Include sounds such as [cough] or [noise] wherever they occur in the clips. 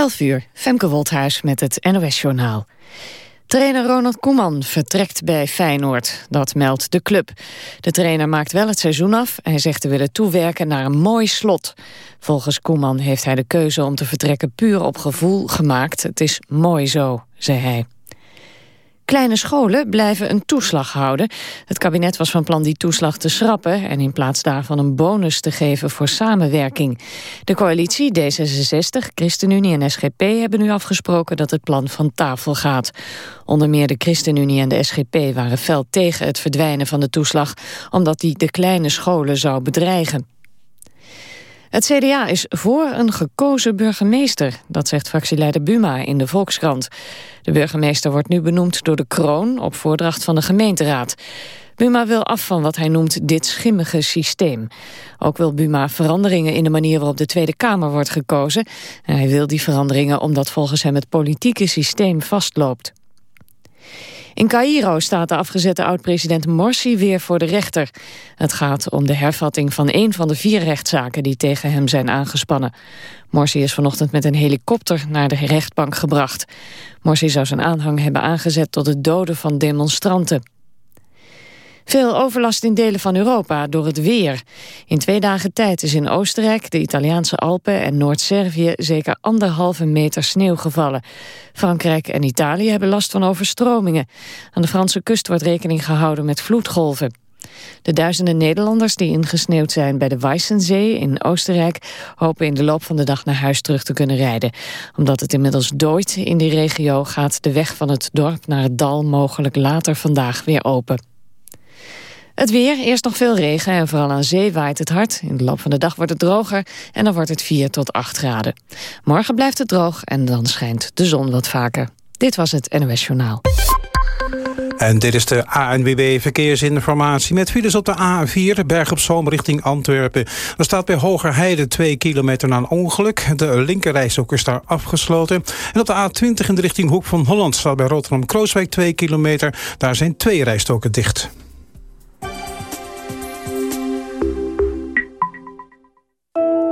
11 uur, Femke Wolthuis met het NOS-journaal. Trainer Ronald Koeman vertrekt bij Feyenoord. Dat meldt de club. De trainer maakt wel het seizoen af. Hij zegt te willen toewerken naar een mooi slot. Volgens Koeman heeft hij de keuze om te vertrekken puur op gevoel gemaakt. Het is mooi zo, zei hij. Kleine scholen blijven een toeslag houden. Het kabinet was van plan die toeslag te schrappen... en in plaats daarvan een bonus te geven voor samenwerking. De coalitie D66, ChristenUnie en SGP hebben nu afgesproken... dat het plan van tafel gaat. Onder meer de ChristenUnie en de SGP waren fel tegen het verdwijnen van de toeslag... omdat die de kleine scholen zou bedreigen. Het CDA is voor een gekozen burgemeester, dat zegt fractieleider Buma in de Volkskrant. De burgemeester wordt nu benoemd door de kroon op voordracht van de gemeenteraad. Buma wil af van wat hij noemt dit schimmige systeem. Ook wil Buma veranderingen in de manier waarop de Tweede Kamer wordt gekozen. En hij wil die veranderingen omdat volgens hem het politieke systeem vastloopt. In Cairo staat de afgezette oud-president Morsi weer voor de rechter. Het gaat om de hervatting van een van de vier rechtszaken die tegen hem zijn aangespannen. Morsi is vanochtend met een helikopter naar de rechtbank gebracht. Morsi zou zijn aanhang hebben aangezet tot het doden van demonstranten. Veel overlast in delen van Europa door het weer. In twee dagen tijd is in Oostenrijk, de Italiaanse Alpen en Noord-Servië zeker anderhalve meter sneeuw gevallen. Frankrijk en Italië hebben last van overstromingen. Aan de Franse kust wordt rekening gehouden met vloedgolven. De duizenden Nederlanders die ingesneeuwd zijn bij de Weissensee in Oostenrijk hopen in de loop van de dag naar huis terug te kunnen rijden. Omdat het inmiddels dooit in die regio gaat de weg van het dorp naar het dal mogelijk later vandaag weer open. Het weer, eerst nog veel regen en vooral aan zee waait het hard. In de loop van de dag wordt het droger en dan wordt het 4 tot 8 graden. Morgen blijft het droog en dan schijnt de zon wat vaker. Dit was het NOS Journaal. En dit is de ANWB Verkeersinformatie met files op de A4, Berg op Zoom richting Antwerpen. Er staat bij Hogerheide 2 kilometer na een ongeluk. De linkerrijstok is daar afgesloten. En op de A20 in de richting Hoek van Holland staat bij Rotterdam-Krooswijk 2 kilometer. Daar zijn twee rijstoken dicht.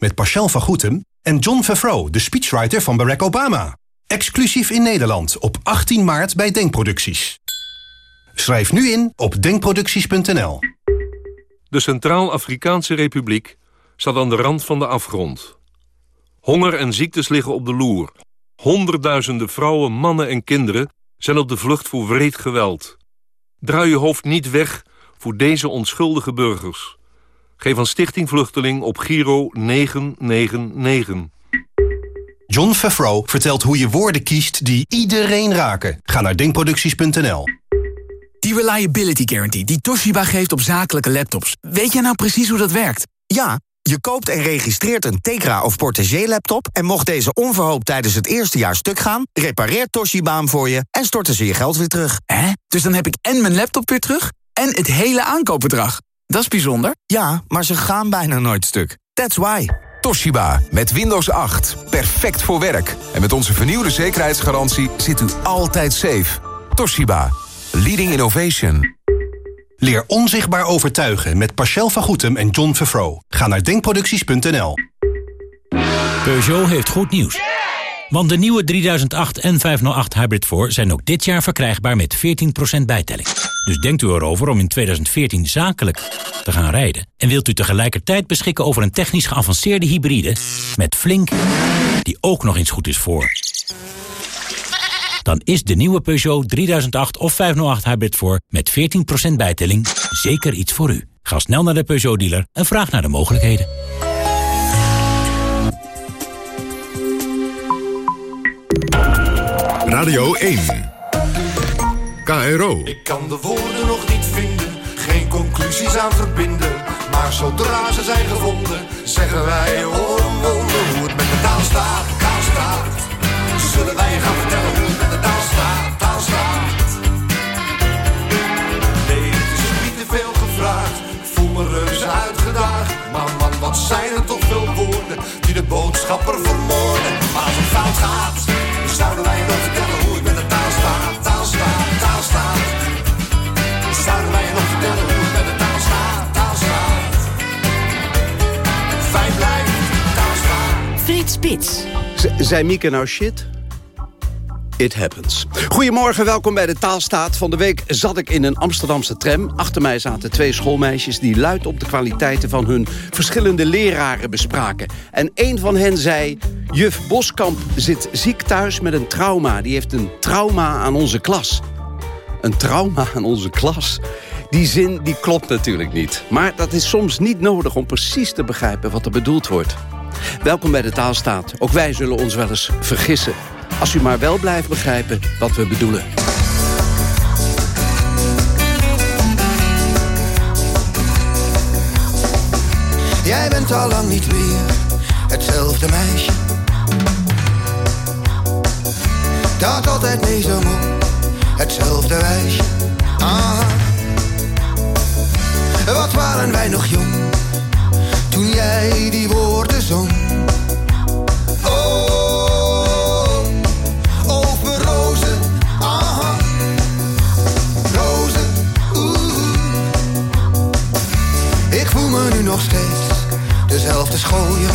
met Pascal van Goetem en John Favreau, de speechwriter van Barack Obama. Exclusief in Nederland op 18 maart bij Denkproducties. Schrijf nu in op denkproducties.nl. De Centraal-Afrikaanse Republiek staat aan de rand van de afgrond. Honger en ziektes liggen op de loer. Honderdduizenden vrouwen, mannen en kinderen zijn op de vlucht voor wreed geweld. Draai je hoofd niet weg voor deze onschuldige burgers. Geef aan Stichting Vluchteling op Giro 999. John Favreau vertelt hoe je woorden kiest die iedereen raken. Ga naar denkproducties.nl. Die Reliability Guarantee die Toshiba geeft op zakelijke laptops. Weet jij nou precies hoe dat werkt? Ja, je koopt en registreert een Tegra of Portagee laptop... en mocht deze onverhoopt tijdens het eerste jaar stuk gaan... repareert Toshiba hem voor je en storten ze je geld weer terug. Hè? Dus dan heb ik en mijn laptop weer terug en het hele aankoopbedrag. Dat is bijzonder. Ja, maar ze gaan bijna nooit stuk. That's why. Toshiba, met Windows 8. Perfect voor werk. En met onze vernieuwde zekerheidsgarantie zit u altijd safe. Toshiba. Leading innovation. Leer onzichtbaar overtuigen met Pascal van Goetem en John Favreau. Ga naar denkproducties.nl. Peugeot heeft goed nieuws. Want de nieuwe 3008 en 508 Hybrid 4 zijn ook dit jaar verkrijgbaar met 14% bijtelling. Dus denkt u erover om in 2014 zakelijk te gaan rijden. En wilt u tegelijkertijd beschikken over een technisch geavanceerde hybride... met Flink, die ook nog eens goed is voor. Dan is de nieuwe Peugeot 3008 of 508 Hybrid 4 met 14% bijtelling zeker iets voor u. Ga snel naar de Peugeot-dealer en vraag naar de mogelijkheden. Radio 1. Ik kan de woorden nog niet vinden, geen conclusies aan verbinden. Maar zodra ze zijn gevonden, zeggen wij omwonden hoe het met de taal staat, taal staat. Zullen wij je gaan vertellen hoe het met de taal staat, taal staat. Nee, het is niet te veel gevraagd, ik voel me reuze uitgedaagd. Maar man, wat zijn er toch veel woorden die de boodschapper vermoorden. Maar als het fout gaat, zouden wij wel vertellen hoe Frits Spits. Zijn Mieke nou shit? It happens. Goedemorgen, welkom bij de Taalstaat. Van de week zat ik in een Amsterdamse tram. Achter mij zaten twee schoolmeisjes die luid op de kwaliteiten van hun verschillende leraren bespraken. En een van hen zei... Juf Boskamp zit ziek thuis met een trauma. Die heeft een trauma aan onze klas. Een trauma aan onze klas? Die zin die klopt natuurlijk niet. Maar dat is soms niet nodig om precies te begrijpen wat er bedoeld wordt. Welkom bij de Taalstaat. Ook wij zullen ons wel eens vergissen. Als u maar wel blijft begrijpen wat we bedoelen. Jij bent al lang niet meer hetzelfde meisje. Dat altijd mee zo moe, hetzelfde wijsje. Ah. Wat waren wij nog jong, toen jij die woorden zong. Oh, over rozen, aha. Rozen. Ik voel me nu nog steeds dezelfde schooier.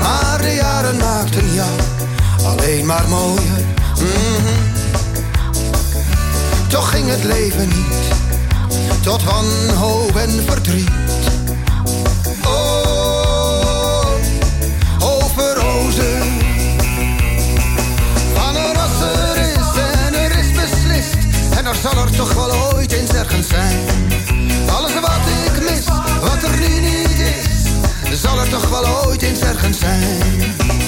Maar de jaren maakten jou alleen maar mooier. Mhm. Toch ging het leven niet tot wanhoop en verdriet. Oh, over rozen. Van is en er is beslist. En er zal er toch wel ooit eens ergens zijn. Alles wat ik mis, wat er nu niet is. Zal er toch wel ooit eens ergens zijn.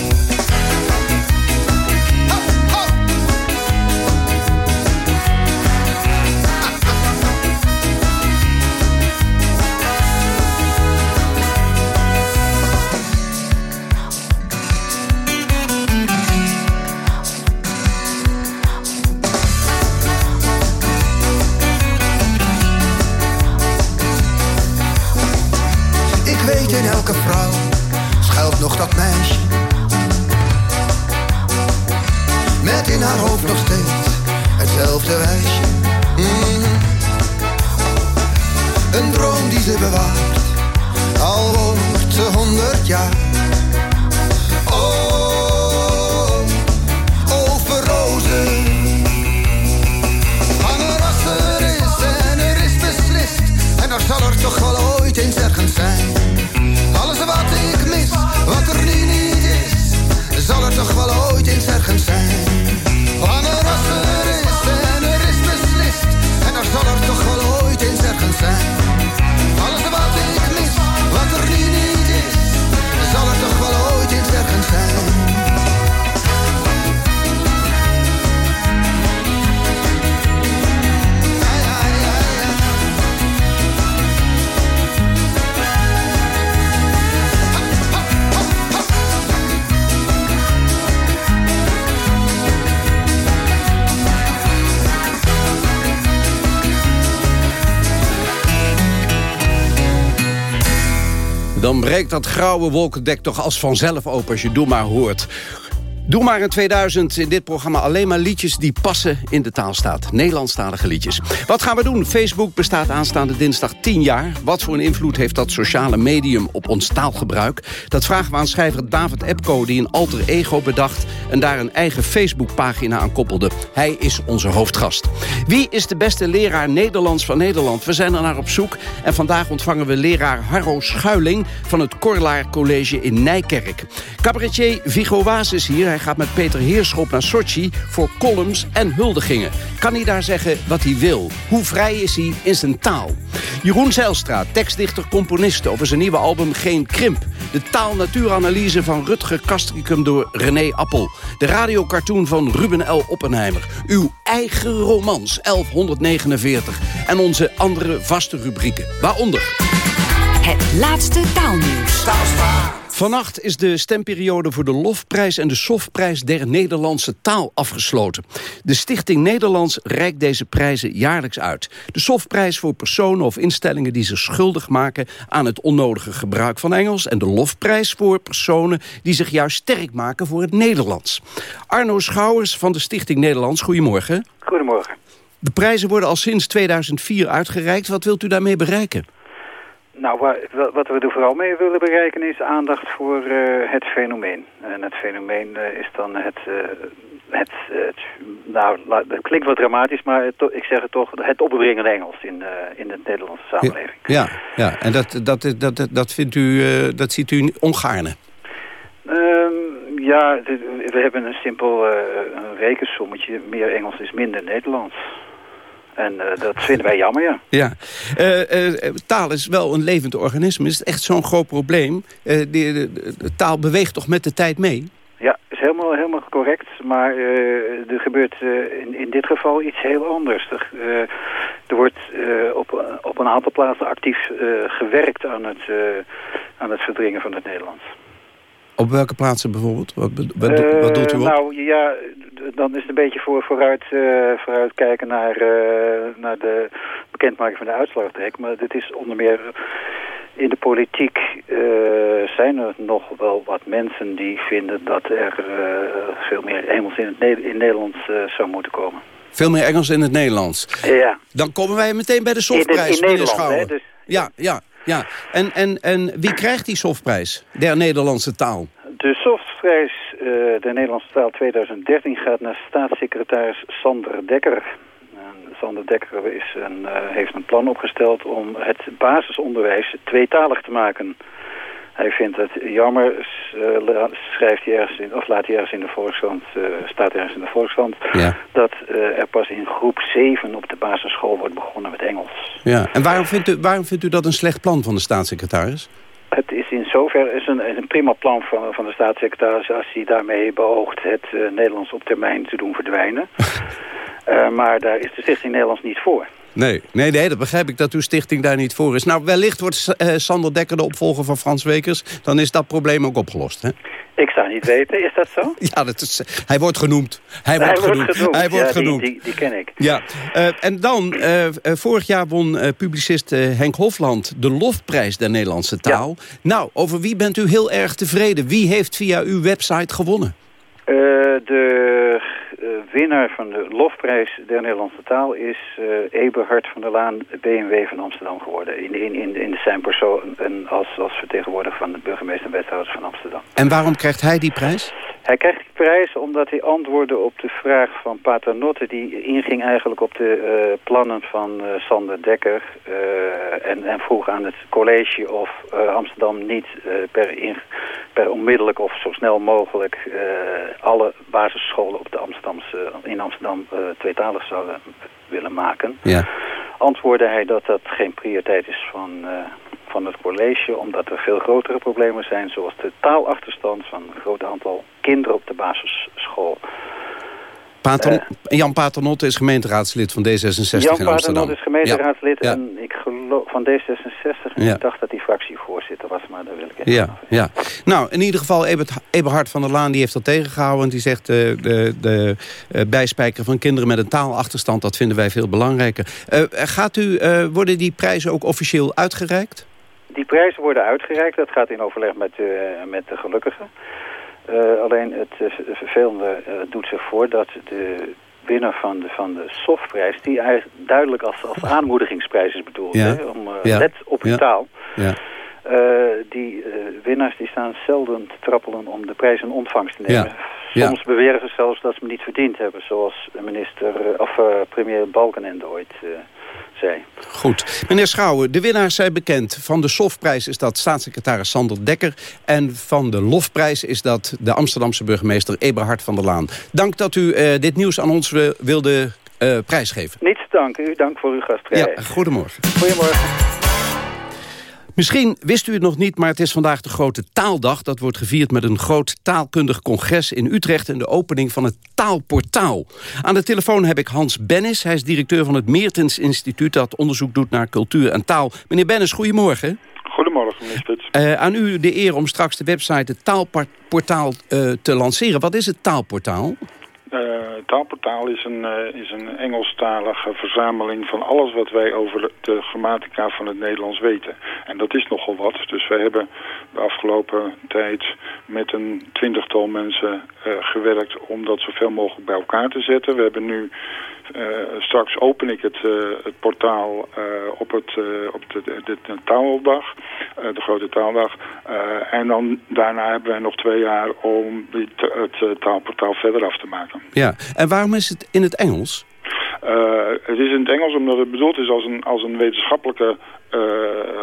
Dat grauwe wolkendek toch als vanzelf open als je Doe Maar hoort. Doe maar in 2000 in dit programma alleen maar liedjes die passen in de taalstaat. Nederlandstalige liedjes. Wat gaan we doen? Facebook bestaat aanstaande dinsdag 10 jaar. Wat voor een invloed heeft dat sociale medium op ons taalgebruik? Dat vragen we aan schrijver David Epco die een alter ego bedacht... en daar een eigen Facebookpagina aan koppelde. Hij is onze hoofdgast. Wie is de beste leraar Nederlands van Nederland? We zijn er naar op zoek. En vandaag ontvangen we leraar Harro Schuiling... van het Korlaar College in Nijkerk. Cabaretier Vigo Waas is hier. Hij gaat met Peter Heerschop naar Sochi voor columns en huldigingen. Kan hij daar zeggen wat hij wil? Hoe vrij is hij in zijn taal? Jeroen Zijlstra, tekstdichter, componist over zijn nieuwe album Geen Krimp. De taal-natuuranalyse van Rutger Kastricum door René Appel. De radiocartoon van Ruben L. Oppenheimer. Uw eigen romans 1149. En onze andere vaste rubrieken. Waaronder... Het laatste taalnieuws. Vannacht is de stemperiode voor de Lofprijs en de Sofprijs der Nederlandse taal afgesloten. De Stichting Nederlands reikt deze prijzen jaarlijks uit. De Sofprijs voor personen of instellingen die zich schuldig maken aan het onnodige gebruik van Engels. En de Lofprijs voor personen die zich juist sterk maken voor het Nederlands. Arno Schouwers van de Stichting Nederlands, goedemorgen. Goedemorgen. De prijzen worden al sinds 2004 uitgereikt. Wat wilt u daarmee bereiken? Nou, wa- wa- wat we er vooral mee willen bereiken is aandacht voor eh, het fenomeen. En het fenomeen eh, is dan het, eh, het, het nou, dat klinkt wat dramatisch, maar het ik zeg het toch, het opbrengen Engels in, in de Nederlandse samenleving. Ja, ja. en dat, dat, dat, dat, vindt u, dat ziet u ongaarne. Ehm, ja, we hebben een simpel rekensommetje. Meer Engels is minder Nederlands. En eh, dat vinden wij jammer, ja. Ja. Eh, eh, taal is wel een levend organisme. Is het echt zo'n groot probleem? De, de- de taal beweegt toch met de tijd mee? Ja, is helemaal, helemaal correct. Maar er gebeurt in, in dit geval iets heel anders. Er, er wordt op, op een aantal plaatsen actief gewerkt aan het, aan het verdringen van het Nederlands. Op welke plaatsen bijvoorbeeld? Wat, wat, do- wat doet u Eh, op? Nou ja, dan is het een beetje voor, vooruit, eh, vooruit kijken naar, eh, naar de bekendmaking van de uitslagtrek. Maar dit is onder meer in de politiek zijn er nog wel wat mensen die vinden dat er veel meer Engels in het Ne- in Nederland eh, zou moeten komen. Veel meer Engels in het Nederlands. Ja. Dan komen wij meteen bij de In, softprijs, in meneer Nederland, hè? Dus, Ja, ja, ja. En, en, en wie krijgt die softprijs der Nederlandse taal? De softprijs eh de Nederlandse taal 2013 gaat naar staatssecretaris Sander Dekker. En Sander Dekker is een, eh, heeft een plan opgesteld om het basisonderwijs tweetalig te maken. Hij vindt het jammer, eh, schrijft hij ergens in, of laat hij ergens in de Volkskrant, eh, staat ergens in de Volkskrant, Ja. dat eh, er pas in groep 7 op de basisschool wordt begonnen met Engels. Ja. En waarom vindt, u, waarom vindt u dat een slecht plan van de staatssecretaris? Het is in zover is een, een prima plan van, van de staatssecretaris als hij daarmee beoogt het Nederlands op termijn te doen verdwijnen. [laughs] Maar daar is de Stichting Nederlands niet voor. Nee, nee, nee, dat begrijp ik dat uw stichting daar niet voor is. Nou, wellicht wordt eh, Sander Dekker de opvolger van Frans Wekers. Dan is dat probleem ook opgelost, hè? Ik zou niet weten, is dat zo? [laughs] Ja, dat is, hij wordt genoemd. Hij wordt genoemd. Hij wordt ja, genoemd. Die, die, ken ik. Ja, eh, en dan, eh, vorig jaar won publicist Henk Hofland de Lofprijs der Nederlandse taal. Nou, over wie bent u heel erg tevreden? Wie heeft via uw website gewonnen? Eh, de winnaar van de Lofprijs der Nederlandse taal is eh Eberhard van der Laan, BMW van Amsterdam geworden. In, in, in, in zijn persoon en als, als vertegenwoordiger van de burgemeester en wethouders van Amsterdam. En waarom krijgt hij die prijs? Hij krijgt die prijs omdat hij antwoordde op de vraag van Paternotte... die inging eigenlijk op de eh, plannen van eh, Sander Dekker... eh, en, en vroeg aan het college of Amsterdam niet per, in, per onmiddellijk of zo snel mogelijk... alle basisscholen op de Amsterdamse, in Amsterdam tweetalig zouden willen maken. Ja. Antwoordde hij dat dat geen prioriteit is van, van het college... omdat er veel grotere problemen zijn... zoals de taalachterstand van een groot aantal kinderen op de basisschool. Pater, Jan Paternotte is gemeenteraadslid van D66 Jan in Amsterdam. Paternotte is gemeenteraadslid Ja. en ik geloof van D66... en Ja. ik dacht dat hij fractievoorzitter was, maar daar wil ik even Ja, ja. Nou, in ieder geval, Ebert, Eberhard van der Laan die heeft dat tegengehouden. Want die zegt, eh, de, de eh, bijspijkeren van kinderen met een taalachterstand... dat vinden wij veel belangrijker. Eh, gaat u, eh, worden die prijzen ook officieel uitgereikt? Die prijzen worden uitgereikt. Dat gaat in overleg met, eh, met de gelukkigen. Eh, alleen het eh, vervelende eh, doet zich voor dat de winnaar van de, van de softprijs... die eigenlijk duidelijk als, als aanmoedigingsprijs is bedoeld. Ja. Hè? Om, Ja. Let op uw Ja. taal. Ja. Die winnaars die staan zelden te trappelen om de prijs in ontvangst te nemen. Soms beweren ze zelfs dat ze hem niet verdiend hebben. Zoals minister, of premier Balkenende ooit Goed. Meneer Schouwen, de winnaars zijn bekend. Van de Sofprijs is dat staatssecretaris Sander Dekker. En van de Lofprijs is dat de Amsterdamse burgemeester Eberhard van der Laan. Dank dat u eh, dit nieuws aan ons wi- wilde eh, prijsgeven. Niets te danken. U dank voor uw gastvrijheid. Ja, goedemorgen. Goedemorgen. Misschien wist u het nog niet, maar het is vandaag de grote taaldag. Dat wordt gevierd met een groot taalkundig congres in Utrecht... en de opening van het Taalportaal. Aan de telefoon heb ik Hans Bennis. Hij is directeur van het Meertens Instituut... dat onderzoek doet naar cultuur en taal. Meneer Bennis, goedemorgen. Goedemorgen, meneer Spits. Eh, aan u de eer om straks de website het taalportaal eh, te lanceren. Wat is het taalportaal? Taalportaal is een, eh, is een Engelstalige verzameling van alles wat wij over de grammatica van het Nederlands weten. En dat is nogal wat. Dus wij hebben de afgelopen tijd met een twintigtal mensen eh, gewerkt om dat zoveel mogelijk bij elkaar te zetten. We hebben nu eh, straks open ik het, het portaal op, het, op de, de, taaldag, de grote taaldag. En dan daarna hebben wij nog twee jaar om die t- het taalportaal verder af te maken. Ja. En waarom is het in het Engels? Eh, het is in het Engels omdat het bedoeld is als een, als een wetenschappelijke eh,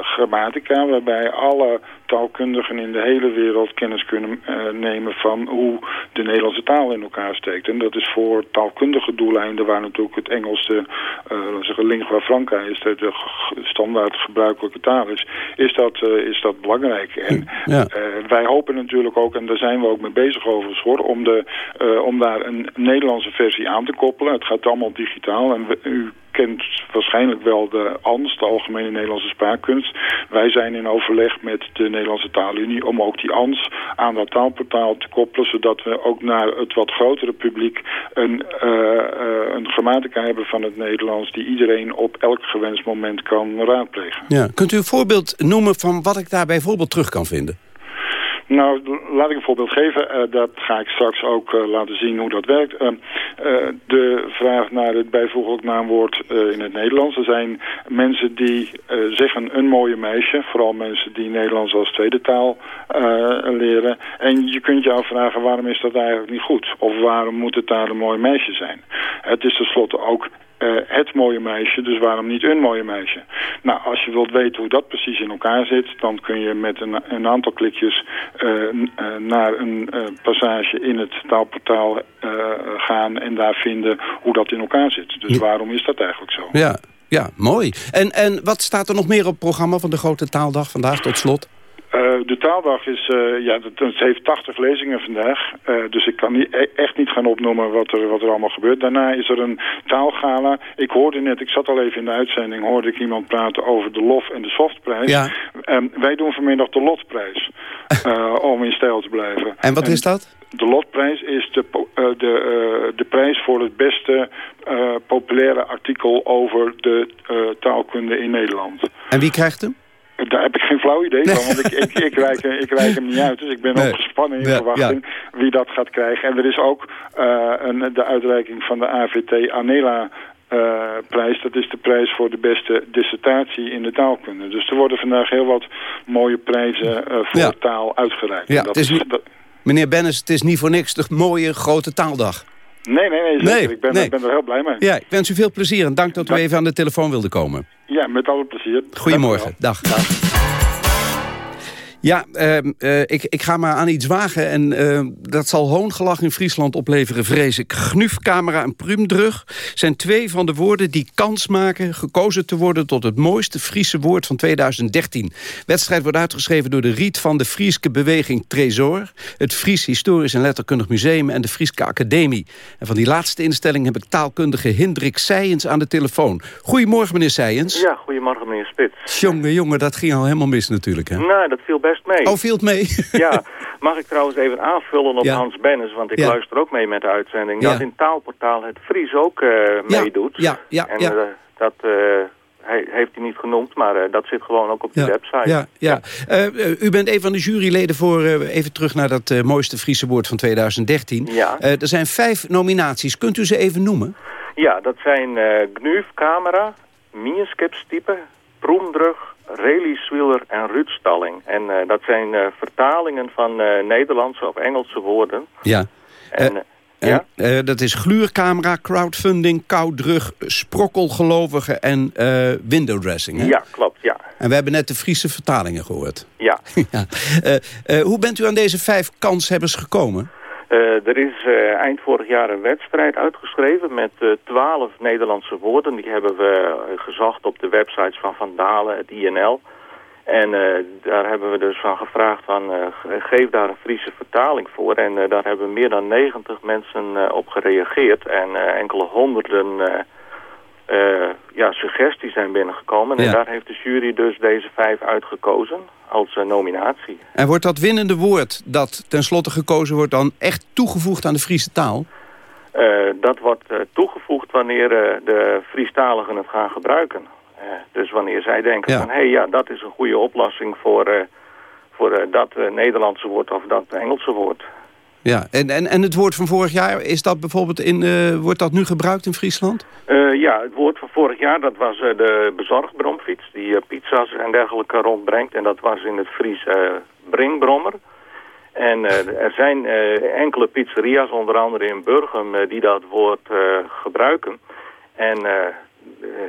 grammatica... waarbij alle taalkundigen in de hele wereld kennis kunnen eh, nemen van hoe de Nederlandse taal in elkaar steekt. En dat is voor taalkundige doeleinden waar natuurlijk het Engels de laten we zeggen, lingua franca is, de, de standaard gebruikelijke taal is, is dat, eh, is dat belangrijk. En Ja. eh, wij hopen natuurlijk ook, en daar zijn we ook mee bezig overigens hoor, om, de, om daar een Nederlandse versie aan te koppelen. Het gaat allemaal digitaal en we- u kent waarschijnlijk wel de ANS, de Algemene Nederlandse Spraakkunst. Wij zijn in overleg met de Nederlandse Taalunie om ook die ANS aan dat taalportaal te koppelen, zodat we ook naar het wat grotere publiek een, eh, eh, een grammatica hebben van het Nederlands die iedereen op elk gewenst moment kan raadplegen. Ja. Kunt u een voorbeeld noemen van wat ik daar bijvoorbeeld terug kan vinden? Nou, laat ik een voorbeeld geven. Eh, dat ga ik straks ook eh, laten zien hoe dat werkt. Eh, eh, de vraag naar het bijvoeglijk naamwoord in het Nederlands. Er zijn mensen die zeggen een mooie meisje. Vooral mensen die Nederlands als tweede taal leren. En je kunt je afvragen waarom is dat eigenlijk niet goed? Of waarom moet het daar een mooi meisje zijn? Het is tenslotte ook eh, het mooie meisje, dus waarom niet een mooie meisje? Nou, als je wilt weten hoe dat precies in elkaar zit, dan kun je met een, een aantal klikjes eh, eh, naar een passage in het taalportaal gaan en daar vinden hoe dat in elkaar zit. Dus waarom is dat eigenlijk zo? Ja, ja mooi. En, en wat staat er nog meer op het programma van de Grote Taaldag vandaag tot slot? Eh, de taaldag is, eh, ja, het, het heeft 80 lezingen vandaag. Eh, dus ik kan niet, e- echt niet gaan opnoemen wat er, wat er allemaal gebeurt. Daarna is er een taalgala. Ik hoorde net, ik zat al even in de uitzending, hoorde ik iemand praten over de LOF en de Softprijs. Ja. Ehm, wij doen vanmiddag de Lotprijs. [laughs] om in stijl te blijven. En wat is dat? De Lotprijs is de, de, de prijs voor het beste populaire artikel over de taalkunde in Nederland. En wie krijgt hem? Daar heb ik geen flauw idee van, want ik, ik, ik, reik, ik reik hem niet uit. Dus ik ben Nee. ook gespannen in Ja, verwachting wie dat gaat krijgen. En er is ook eh, een, de uitreiking van de AVT Anela eh, prijs. Dat is de prijs voor de beste dissertatie in de taalkunde. Dus er worden vandaag heel wat mooie prijzen eh, voor Ja. taal uitgereikt. Ja, dat is dat- Meneer Bennis, het is niet voor niks de mooie Grote Taaldag. Nee, nee, nee, zeker. Nee, ik ben, nee. ik ben er heel blij mee. Ja, ik wens u veel plezier en dank dat u even aan de telefoon wilde komen. Ja, met alle plezier. Goedemorgen, dag. Ja, ehm, eh, ik, ik ga maar aan iets wagen en ehm, dat zal hoongelach in Friesland opleveren, vrees ik. Gnufcamera en prumdrug zijn twee van de woorden die kans maken... gekozen te worden tot het mooiste Friese woord van 2013. Wedstrijd wordt uitgeschreven door de Riet van de Frieske Beweging Tresor... het Fries Historisch en Letterkundig Museum en de Frieske Academie. En van die laatste instelling heb ik taalkundige Hendrik Seijens aan de telefoon. Goedemorgen, meneer Seijens. Ja, goedemorgen meneer Spits. Jongen, jongen, dat ging al helemaal mis natuurlijk, hè? Nou, dat viel best mee. Oh, viel het mee? [laughs] ja, mag ik trouwens even aanvullen op Ja. Hans Bennis, want ik Ja. luister ook mee met de uitzending. Dat in taalportaal het Fries ook eh, meedoet. ja, ja, En ja. eh, dat eh, hij, heeft hij niet genoemd, maar eh, dat zit gewoon ook op Ja, website. ja, ja. Eh, eh, u bent een van de juryleden voor, eh, even terug naar dat eh, mooiste Friese woord van 2013. Ja. Eh, er zijn vijf nominaties. Kunt u ze even noemen? Ja, dat zijn eh Gnuuf Camera, Mierskipstype, Proemdrug, Reliswiller en Ruudstalling. En eh, dat zijn eh, vertalingen van eh, Nederlandse of Engelse woorden. Ja. En, ja? dat is gluurcamera, crowdfunding, koudrug, sprokkelgelovigen en windowdressing. Hè? ja, klopt, ja. En we hebben net de Friese vertalingen gehoord. Ja. [laughs] ja. Hoe bent u aan deze vijf kanshebbers gekomen? Eh, er is eh, eind vorig jaar een wedstrijd uitgeschreven met eh, twaalf Nederlandse woorden. Die hebben we gezocht op de websites van Van Dalen, het INL. En daar hebben we dus van gevraagd van ge- geef daar een Friese vertaling voor. En daar hebben meer dan 90 mensen op gereageerd. En enkele honderden ja, suggesties zijn binnengekomen. En daar heeft de jury dus deze vijf uitgekozen als eh, nominatie. En wordt dat winnende woord dat tenslotte gekozen wordt... dan echt toegevoegd aan de Friese taal? Eh, dat wordt eh, toegevoegd wanneer eh, de Friestaligen het gaan gebruiken. Dus wanneer zij denken Ja. van, hé, hey, ja, dat is een goede oplossing voor, voor dat Nederlandse woord of dat Engelse woord. Ja, en, en, en het woord van vorig jaar, is dat bijvoorbeeld in, eh, wordt dat nu gebruikt in Friesland? Eh, ja, het woord van vorig jaar, dat was eh, de bezorgbromfiets, die pizza's en dergelijke rondbrengt. En dat was in het Fries bringbrommer. En er zijn enkele pizzeria's, onder andere in Burgum, die dat woord gebruiken. En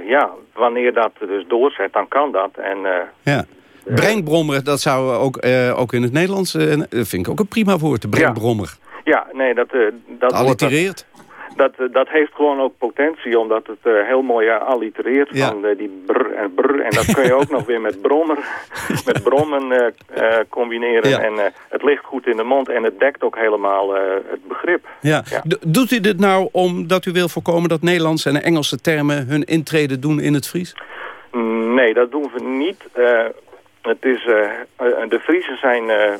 ja, wanneer dat dus doorzet, dan kan dat. En Ja. Brengbrommer, dat zou ook, eh, ook in het Nederlands... eh, eh, vind ik ook een prima woord, brengbrommer. ja, nee, dat, eh dat Allitereert. dat, eh, dat heeft gewoon ook potentie, omdat het eh, heel mooi eh, allitereert Ja. van eh, die brr en brr. En dat kun je ook [laughs] nog weer met brommer, met brommen eh, eh, combineren. Ja. En eh, het ligt goed in de mond en het dekt ook helemaal eh, het begrip. Ja. Do- Doet u dit nou omdat u wil voorkomen dat Nederlandse en Engelse termen... hun intrede doen in het Fries? Nee, dat doen we niet. Het is, eh, eh, de Friesen zijn eh,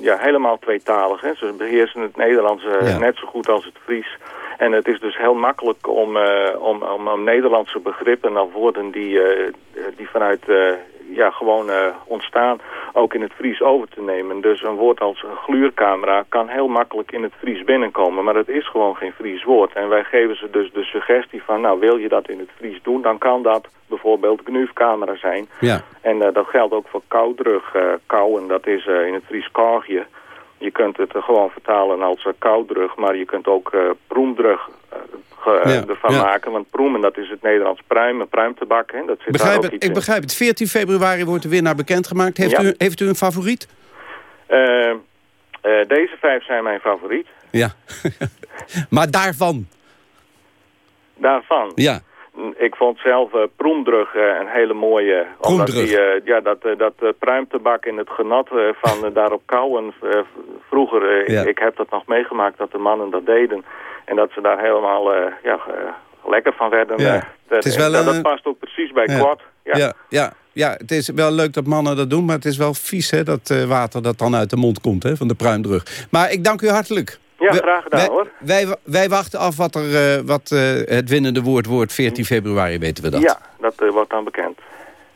ja, helemaal tweetalig. Hè. Ze beheersen het Nederlands Ja. net zo goed als het Fries. En het is dus heel makkelijk om, eh, om, om, om Nederlandse begrippen of woorden die, eh, die vanuit eh, ja, gewoon eh, ontstaan ook in het Fries over te nemen. Dus een woord als gluurcamera kan heel makkelijk in het Fries binnenkomen. Maar het is gewoon geen Fries woord. En wij geven ze dus de suggestie van, nou wil je dat in het Fries doen, dan kan dat bijvoorbeeld gnuufcamera zijn. Ja. En dat geldt ook voor koudrug. eh kauwen, dat is in het Fries kaugje. Je kunt het eh, gewoon vertalen als uh, koudrug, maar je kunt ook eh proemdrug eh, Ja, ervan ja. maken. Want proemen, dat is het Nederlands pruimen, pruimtebak. Hè? Dat zit daar ook het, iets ik in. begrijp het. 14 februari wordt de winnaar bekendgemaakt. Heeft, Ja. u, heeft u een favoriet? Eh, eh, deze vijf zijn mijn favoriet. Ja. [laughs] maar daarvan? Daarvan? Ja. Ik vond zelf eh Proemdrug eh, een hele mooie... Omdat die, eh, ja, dat, dat pruimtebak in het genat eh, van daarop kouwen. vroeger, Ja. ik, ik heb dat nog meegemaakt dat de mannen dat deden. En dat ze daar helemaal ja, lekker van werden. Ja. dat, Het is wel dat, dat een- past ook precies bij Ja. quad. Ja. Ja, ja, ja, het is wel leuk dat mannen dat doen, maar het is wel vies hè, dat water dat dan uit de mond komt hè, van de pruimdrug. Maar ik dank u hartelijk. Ja, We- graag gedaan, wij, hoor. Wij, wij wachten af wat, er, eh, wat eh, het winnende woord wordt. 14 februari weten we dat. Ja, dat eh, wordt dan bekend.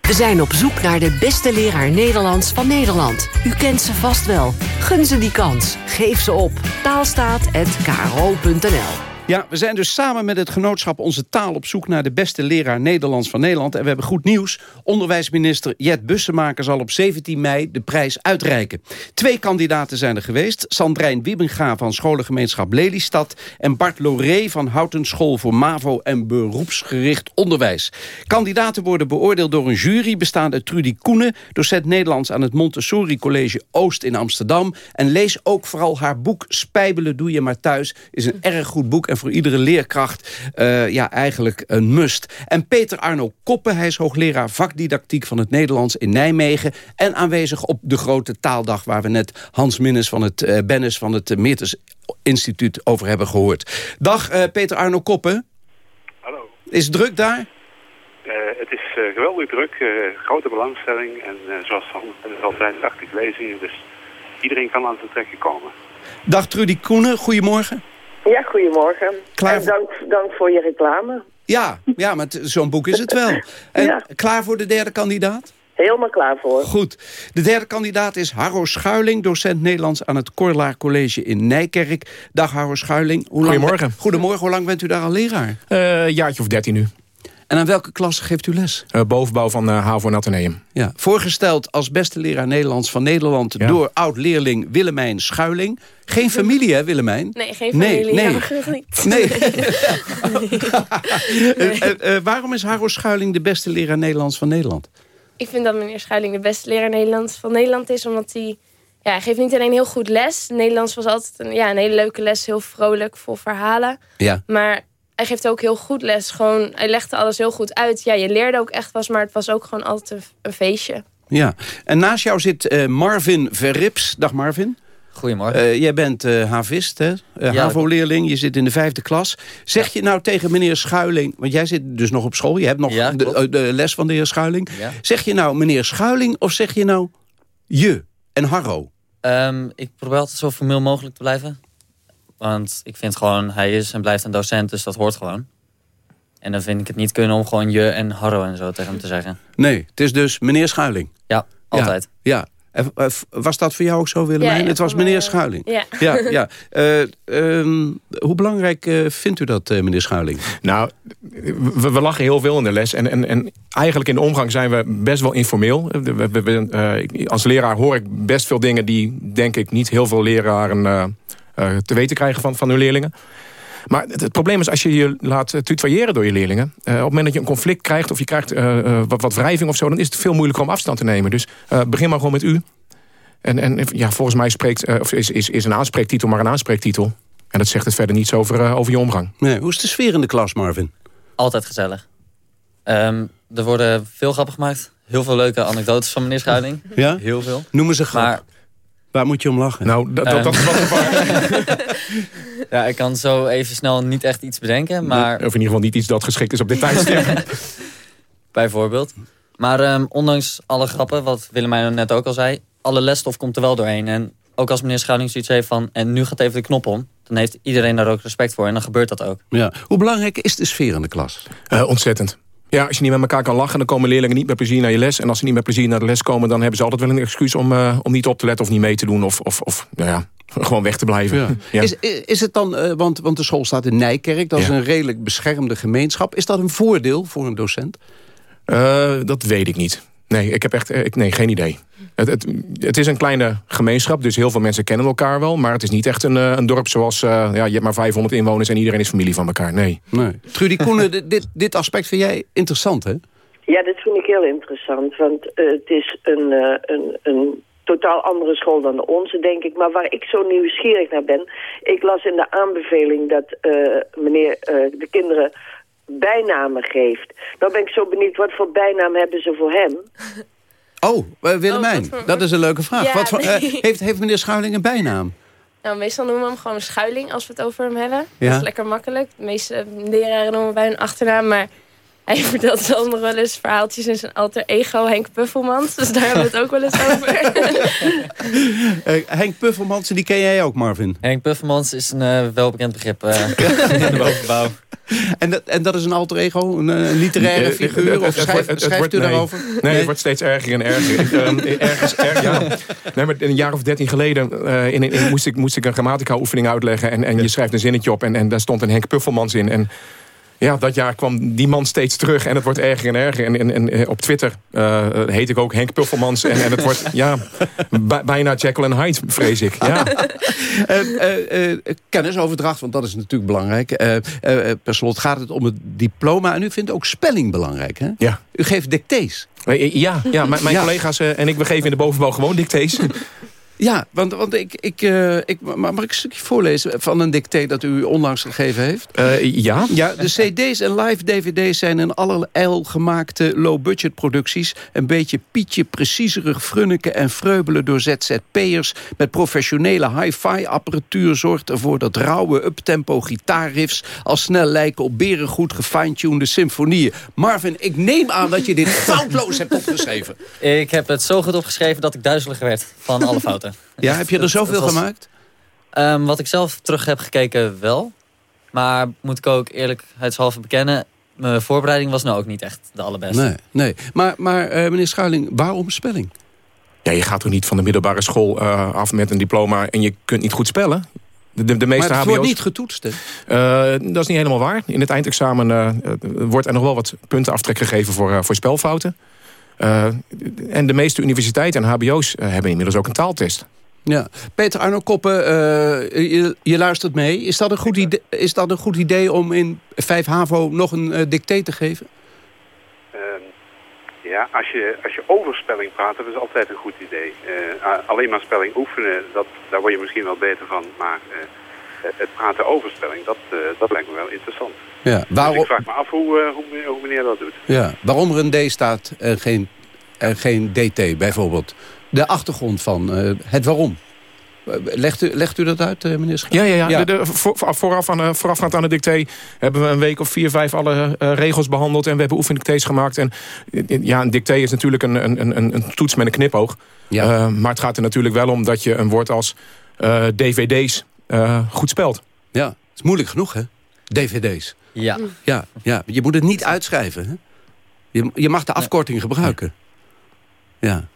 We zijn op zoek naar de beste leraar Nederlands van Nederland. U kent ze vast wel. Gun ze die kans. Geef ze op. Taalstaat.kro.nl Ja, we zijn dus samen met het genootschap Onze Taal op zoek naar de beste leraar Nederlands van Nederland. En we hebben goed nieuws. Onderwijsminister Jet Bussemaker zal op 17 mei de prijs uitreiken. Twee kandidaten zijn er geweest. Sandrijn Wiebenga van scholengemeenschap Lelystad... en Bart Loré van Houten School voor MAVO en beroepsgericht onderwijs. Kandidaten worden beoordeeld door een jury bestaande uit Trudy Koenen... docent Nederlands aan het Montessori College Oost in Amsterdam. En lees ook vooral haar boek Spijbelen doe je maar thuis. Is een erg goed boek en voor iedere leerkracht eh, ja, eigenlijk een must. En Peter Arno Koppen, hij is hoogleraar vakdidactiek van het Nederlands in Nijmegen... en aanwezig op de grote taaldag waar we net Hans Minnes van het eh, Bennis van het Meertens Instituut over hebben gehoord. Dag eh, Peter Arno Koppen. Hallo. Is het druk daar? Het is geweldig druk, grote belangstelling en zoals van, het altijd 80 lezingen, dus iedereen kan aan zijn trekken komen. Dag Trudy Koenen, goedemorgen. Ja, goedemorgen. Klaar en dank, dank voor je reclame. Ja, ja maar zo'n boek is het wel. [laughs] En Ja. klaar voor de derde kandidaat? Helemaal klaar voor. Goed. De derde kandidaat is Harro Schuiling, docent Nederlands aan het Korlaar College in Nijkerk. Dag Harro Schuiling. Hoe lang- Goedemorgen. Goedemorgen, hoe lang bent u daar al leraar? Eh, Een jaartje of dertien nu. En aan welke klasse geeft u les? Eh, bovenbouw van eh HAVO en Atheneum. Ja, voorgesteld als beste leraar Nederlands van Nederland... door oud-leerling Willemijn Schuiling. Geen familie, hè, Willemijn? Nee, geen familie. Nee, nee. Nee. [laughs] Eh, waarom is Harro Schuiling de beste leraar Nederlands van Nederland? Ik vind dat meneer Schuiling de beste leraar Nederlands van Nederland is. Omdat hij... Ja, hij geeft niet alleen heel goed les. Nederlands was altijd een, ja, een hele leuke les. Heel vrolijk, vol verhalen. Ja. Maar hij geeft ook heel goed les. Gewoon, hij legde alles heel goed uit. Ja, je leerde ook echt was, maar het was ook gewoon altijd een, een feestje. Ja, en naast jou zit eh, Marvin Verrips. Dag Marvin. Goedemorgen. Eh, jij bent eh havist, hè? Ja. HAVO-leerling, je zit in de vijfde klas. Zeg je nou tegen meneer Schuiling... want jij zit dus nog op school, je hebt nog Ja, de, de les van de heer Schuiling. Ja. Zeg je nou meneer Schuiling of zeg je nou je en Harro? Ehm, ik probeer altijd zo formeel mogelijk te blijven. Want ik vind gewoon, hij is en blijft een docent, dus dat hoort gewoon. En dan vind ik het niet kunnen om gewoon je en Harro en zo tegen hem te zeggen. Nee, het is dus meneer Schuiling. Ja, altijd. Ja. eh, was dat voor jou ook zo, Willemijn? Ja, ja, het was meneer mij, Schuiling. ja. [laughs] ja, ja. Eh, ehm, hoe belangrijk eh, vindt u dat, eh, meneer Schuiling? Nou, we, we lachen heel veel in de les. En, en, en eigenlijk in de omgang zijn we best wel informeel. We- we- we- eh, ik- als leraar hoor ik best veel dingen... die, denk ik, niet heel veel leraren eh, eh, te weten krijgen van, van hun leerlingen. Maar het, het probleem is als je je laat eh, tutoyeren door je leerlingen... eh, op het moment dat je een conflict krijgt of je krijgt eh, eh, wat, wat wrijving of zo... dan is het veel moeilijker om afstand te nemen. Dus eh, begin maar gewoon met u. En, en ja, volgens mij spreekt, eh, of is, is, is een aanspreektitel maar een aanspreektitel. En dat zegt het verder niets over, eh, over je omgang. Nee, hoe is de sfeer in de klas, Marvin? Altijd gezellig. Ehm, er worden veel grappen gemaakt. Heel veel leuke anekdotes van meneer Schuiling. Ja? Heel veel. Noemen ze grap. Maar, Waar moet je om lachen? Nou, dat, dat, is wat [laughs] ja, ik kan zo even snel niet echt iets bedenken. Maar Of in ieder geval niet iets dat geschikt is op dit tijdstip. [laughs] bijvoorbeeld. Maar ehm, ondanks alle grappen, wat Willemijn net ook al zei... alle lesstof komt er wel doorheen. En ook als meneer Schuiling zoiets heeft van... en nu gaat even de knop om... dan heeft iedereen daar ook respect voor. En dan gebeurt dat ook. Ja. Hoe belangrijk is de sfeer in de klas? Eh, ontzettend. Ja, als je niet met elkaar kan lachen, dan komen leerlingen niet met plezier naar je les. En als ze niet met plezier naar de les komen, dan hebben ze altijd wel een excuus om, eh, om niet op te letten of niet mee te doen. Of, of, of nou ja, gewoon weg te blijven. Ja. [laughs] Ja. Is, is het dan, eh, want, want de school staat in Nijkerk, dat is een redelijk beschermde gemeenschap. Is dat een voordeel voor een docent? Eh, dat weet ik niet. Nee, ik heb echt ik, nee, geen idee. Het, het, het is een kleine gemeenschap, dus heel veel mensen kennen elkaar wel. Maar het is niet echt een, eh, een dorp zoals, eh, ja, je hebt maar 500 inwoners en iedereen is familie van elkaar. Nee. nee. Trudy [laughs] Koenen, dit- dit, dit aspect vind jij interessant, hè? Ja, dat vind ik heel interessant. Want eh, het is een, eh, een, een totaal andere school dan de onze, denk ik. Maar waar ik zo nieuwsgierig naar ben... Ik las in de aanbeveling dat eh, meneer eh, de kinderen bijnamen geeft. Nou ben ik zo benieuwd, wat voor bijnaam hebben ze voor hem? [laughs] Oh, eh, Willemijn, voor- dat is een leuke vraag. Ja, wat voor, eh, heeft, heeft meneer Schuiling een bijnaam? Nou, meestal noemen we hem gewoon Schuiling als we het over hem hebben. Ja. Dat is lekker makkelijk. De meeste leraren noemen bij hun achternaam, maar hij vertelt zelf nog wel eens verhaaltjes in zijn alter ego Henk Puffelmans. Dus daar hebben we het ook wel eens over. [laughs] Eh, Henk Puffelmansen, die ken jij ook, Marvin. Henk Puffermans is een eh, welbekend begrip eh, [laughs] in de bovenbouw. En dat, en dat is een alter ego, een, eh, literaire figuur? Of het schrijft, u nee. daarover? Nee, het wordt steeds erger en erger. Ik, ehm, ergens, erg, ja. nee, maar een jaar of dertien geleden eh, in, in, moest, ik, moest ik een grammatica-oefening uitleggen. En, en je schrijft een zinnetje op en, en daar stond een Henk Puffelmans in. En ja, dat jaar kwam die man steeds terug en het wordt erger en erger. En, en, en eh, op Twitter eh, heet ik ook Henk Puffelmans. En, en het wordt ja, bij- bijna Jekyll en Hyde, vrees ik. Ja. [laughs] Eh, kennisoverdracht, want dat is natuurlijk belangrijk. Per slot gaat het om het diploma. En u vindt ook spelling belangrijk, hè? Ja. U geeft dictées. Ja, ja mijn, mijn Ja. collega's en ik, we geven in de bovenbouw gewoon dictées. Ja, want, want ik, ik, eh, ik, maar mag ik een stukje voorlezen van een dicté dat u onlangs gegeven heeft? Eh, ja. Ja, de cd's en live dvd's zijn in allerijl gemaakte low-budget producties. Een beetje Pietje, preciezerig frunneke en vreubelen door ZZP'ers... met professionele hi-fi apparatuur zorgt ervoor dat rauwe uptempo gitaarriffs... al snel lijken op berengoed gefine-tunede symfonieën. Marvin, ik neem aan dat je dit [laughs] foutloos hebt opgeschreven. Ik heb het zo goed opgeschreven dat ik duizelig werd van alle fouten. Ja, heb je er zoveel was- gemaakt? Ehm, wat ik zelf terug heb gekeken wel. Maar moet ik ook eerlijkheidshalve bekennen... mijn voorbereiding was nou ook niet echt de allerbeste. Nee, nee. Maar, maar eh, meneer Schuiling, waarom spelling? Ja, je gaat toch niet van de middelbare school eh, af met een diploma... en je kunt niet goed spellen? De, de, de meeste maar het HBO's... wordt niet getoetst, hè? Eh, dat is niet helemaal waar. In het eindexamen wordt er nog wel wat puntenaftrek gegeven voor, voor spelfouten. Eh, en de meeste universiteiten en hbo's eh, hebben inmiddels ook een taaltest. Ja. Peter Arno Koppen, eh, je, je luistert mee. Is dat, een goed idee, is dat een goed idee om in 5 HAVO nog een dicté te geven? Ehm, ja, als je, als je over spelling praat, dat is altijd een goed idee. Eh, alleen maar spelling oefenen, dat, daar word je misschien wel beter van. Maar eh, het praten over spelling, dat, eh, dat lijkt me wel interessant. Ja. Dus Waarom, ik vraag me af hoe, eh, hoe, meneer- hoe meneer dat doet. ja. Waarom er een D staat en geen, en geen DT bijvoorbeeld? De achtergrond van eh, het waarom. Legt u, legt u dat uit, eh, meneer Schaap? Ja, ja, ja. De, de, voor, vooraf aan, eh, voorafgaand aan de dicté hebben we een week of vier, vijf alle eh, regels behandeld. En we hebben oefendictés gemaakt. En eh, ja, een dicté is natuurlijk een, een, een, een toets met een knipoog. Eh, maar het gaat er natuurlijk wel om dat je een woord als eh, dvd's eh, goed spelt. Ja, het is moeilijk genoeg, hè? DVD's. Ja. Ja, ja. Je moet het niet uitschrijven, hè? Je, je mag de afkorting gebruiken. Ja.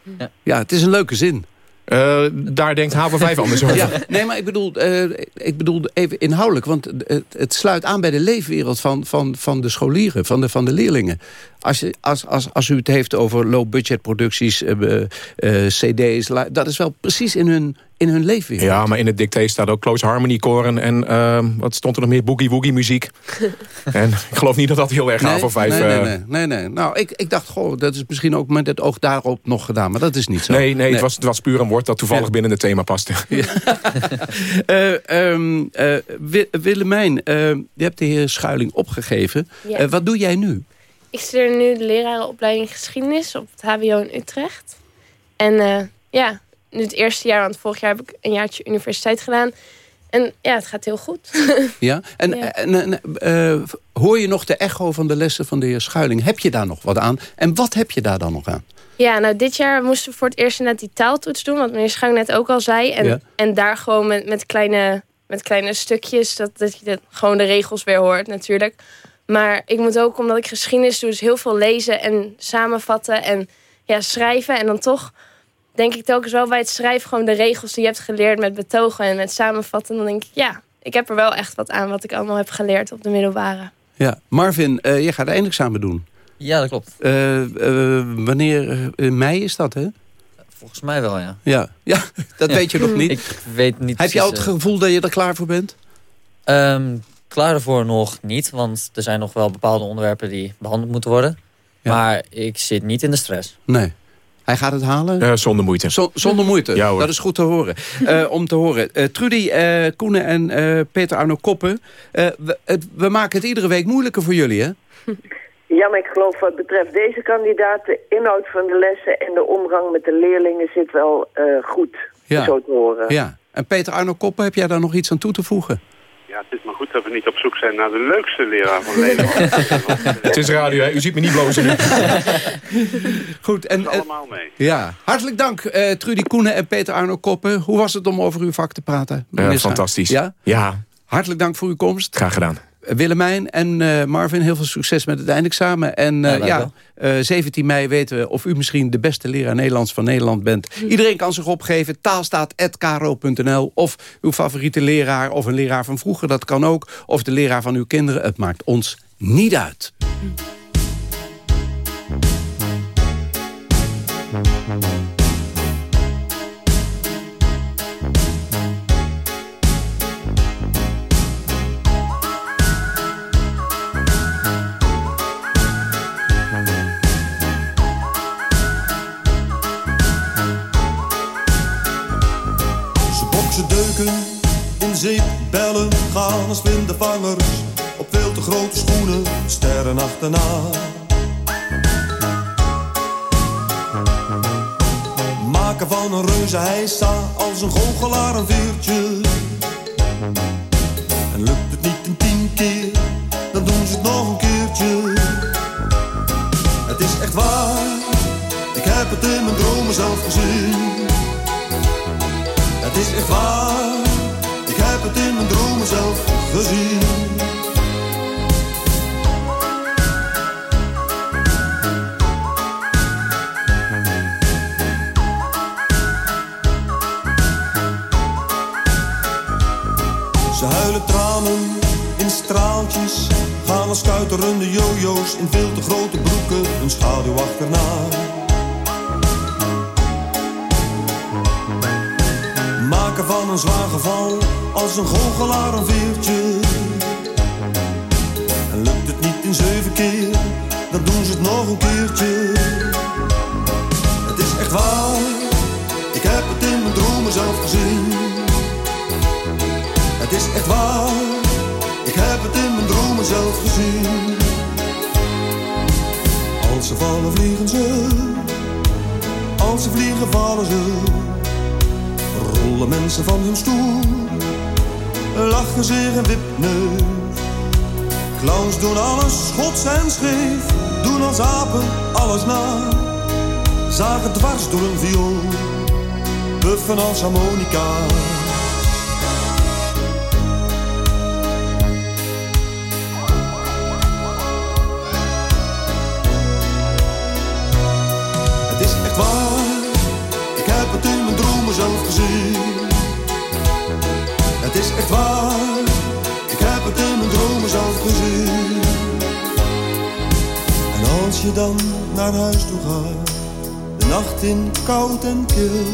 ja, het is een leuke zin. Eh, daar denkt Haven 5 anders over. Ja, nee, maar ik bedoel, eh, ik bedoel even inhoudelijk. Want het, het sluit aan bij de leefwereld van, van, van de scholieren, van de, van de leerlingen. Als, je, als, als, als u het heeft over low-budget producties, eh, eh, cd's... dat is wel precies in hun, in hun leefwereld. Ja, maar in het dicté staat ook close harmony koren en ehm, wat stond er nog meer? Boogie woogie muziek. [laughs] en ik geloof niet dat dat heel erg Nee, Haven 5... nee, nee, eh, nee, nee, nee. Nou, ik, ik dacht, goh, dat is misschien ook met het oog daarop nog gedaan. Maar dat is niet zo. Nee, nee, Het, was, het was puur een woord dat toevallig binnen het thema paste. [laughs] Eh, ehm, eh, Wi- Willemijn, je hebt de heer Schuiling opgegeven. Ja. Wat doe jij nu? Ik studeer nu de lerarenopleiding geschiedenis op het HBO in Utrecht. En eh, ja, nu het eerste jaar, want vorig jaar heb ik een jaartje universiteit gedaan. En ja, het gaat heel goed. [laughs] Ja? En, Ja. en, en, eh, hoor je nog de echo van de lessen van de heer Schuiling? Heb je daar nog wat aan? En wat heb je daar dan nog aan? Ja, nou dit jaar moesten we voor het eerst net die taaltoets doen. Wat meneer Schuing net ook al zei. En, Ja. en daar gewoon met, met, kleine, met kleine stukjes. Dat, dat je de, gewoon de regels weer hoort natuurlijk. Maar ik moet ook, omdat ik geschiedenis doe... dus heel veel lezen en samenvatten en ja, schrijven. En dan toch denk ik telkens wel bij het schrijven... gewoon de regels die je hebt geleerd met betogen en met samenvatten. Dan denk ik, ja, ik heb er wel echt wat aan... wat ik allemaal heb geleerd op de middelbare. Ja. Marvin, eh je gaat eindexamen doen. Ja, dat klopt. Eh, eh, wanneer? In mei is dat, hè? Volgens mij wel, ja. Ja, [laughs] ja dat weet je nog niet. Ik weet niet Heb je al het gevoel dat je er klaar voor bent? Ehm, klaar ervoor nog niet, want er zijn nog wel bepaalde onderwerpen die behandeld moeten worden. Maar ik zit niet in de stress. Nee. Hij gaat het halen? Eh, zonder moeite. Zo- zonder moeite. Ja, dat is goed te horen. Eh, om te horen. Eh, Trudy eh Koenen en eh, Peter Arno Koppen. eh, we, het- we maken het iedere week moeilijker voor jullie, hè? Ja, maar ik geloof wat betreft deze kandidaat... de inhoud van de lessen en de omgang met de leerlingen zit wel eh, goed, Ja. zo te horen. Ja. En Peter Arno Koppen, heb jij daar nog iets aan toe te voegen? Ja, het is maar goed dat we niet op zoek zijn naar de leukste leraar van Nederland. [laughs] Het is radio, hè? u ziet me niet blozen. [laughs] Goed. En, is allemaal mee. Ja, hartelijk dank eh, Trudy Koenen en Peter Arno Koppen. Hoe was het om over uw vak te praten? Ja, Schaap? fantastisch. Ja? Ja, Hartelijk dank voor uw komst. graag gedaan. Willemijn en eh, Marvin, heel veel succes met het eindexamen. En eh, Ja, dank ja, wel. eh, 17 mei weten we of u misschien de beste leraar Nederlands van Nederland bent. Iedereen kan zich opgeven. Taalstaat.kro.nl Of uw favoriete leraar of een leraar van vroeger, dat kan ook. Of de leraar van uw kinderen. Het maakt ons niet uit. Ze bellen, gaan als vlindevangers. Op veel te grote schoenen, sterren achterna. Maken van een reuze heisa als een goochelaar een veertje. En lukt het niet in tien keer, zelf gezien. Ze huilen tranen in straaltjes, gaan als kuiterende jojo's in veel te grote broeken, een schaduw achterna. Een zwaar geval als een goochelaar een veertje. En lukt het niet in zeven keer, dan doen ze het nog een keertje. Het is echt waar, ik heb het in mijn dromen zelf gezien. Het is echt waar, ik heb het in mijn dromen zelf gezien. Als ze vallen vliegen ze, als ze vliegen vallen ze Rollen mensen van hun stoel. Lachen zeer en wipneus. Clowns doen alles schots en scheef. Doen als apen alles na. Zagen dwars door een viool. Buffen als harmonica. Je dan naar huis toe gaat, de nacht in koud en kil.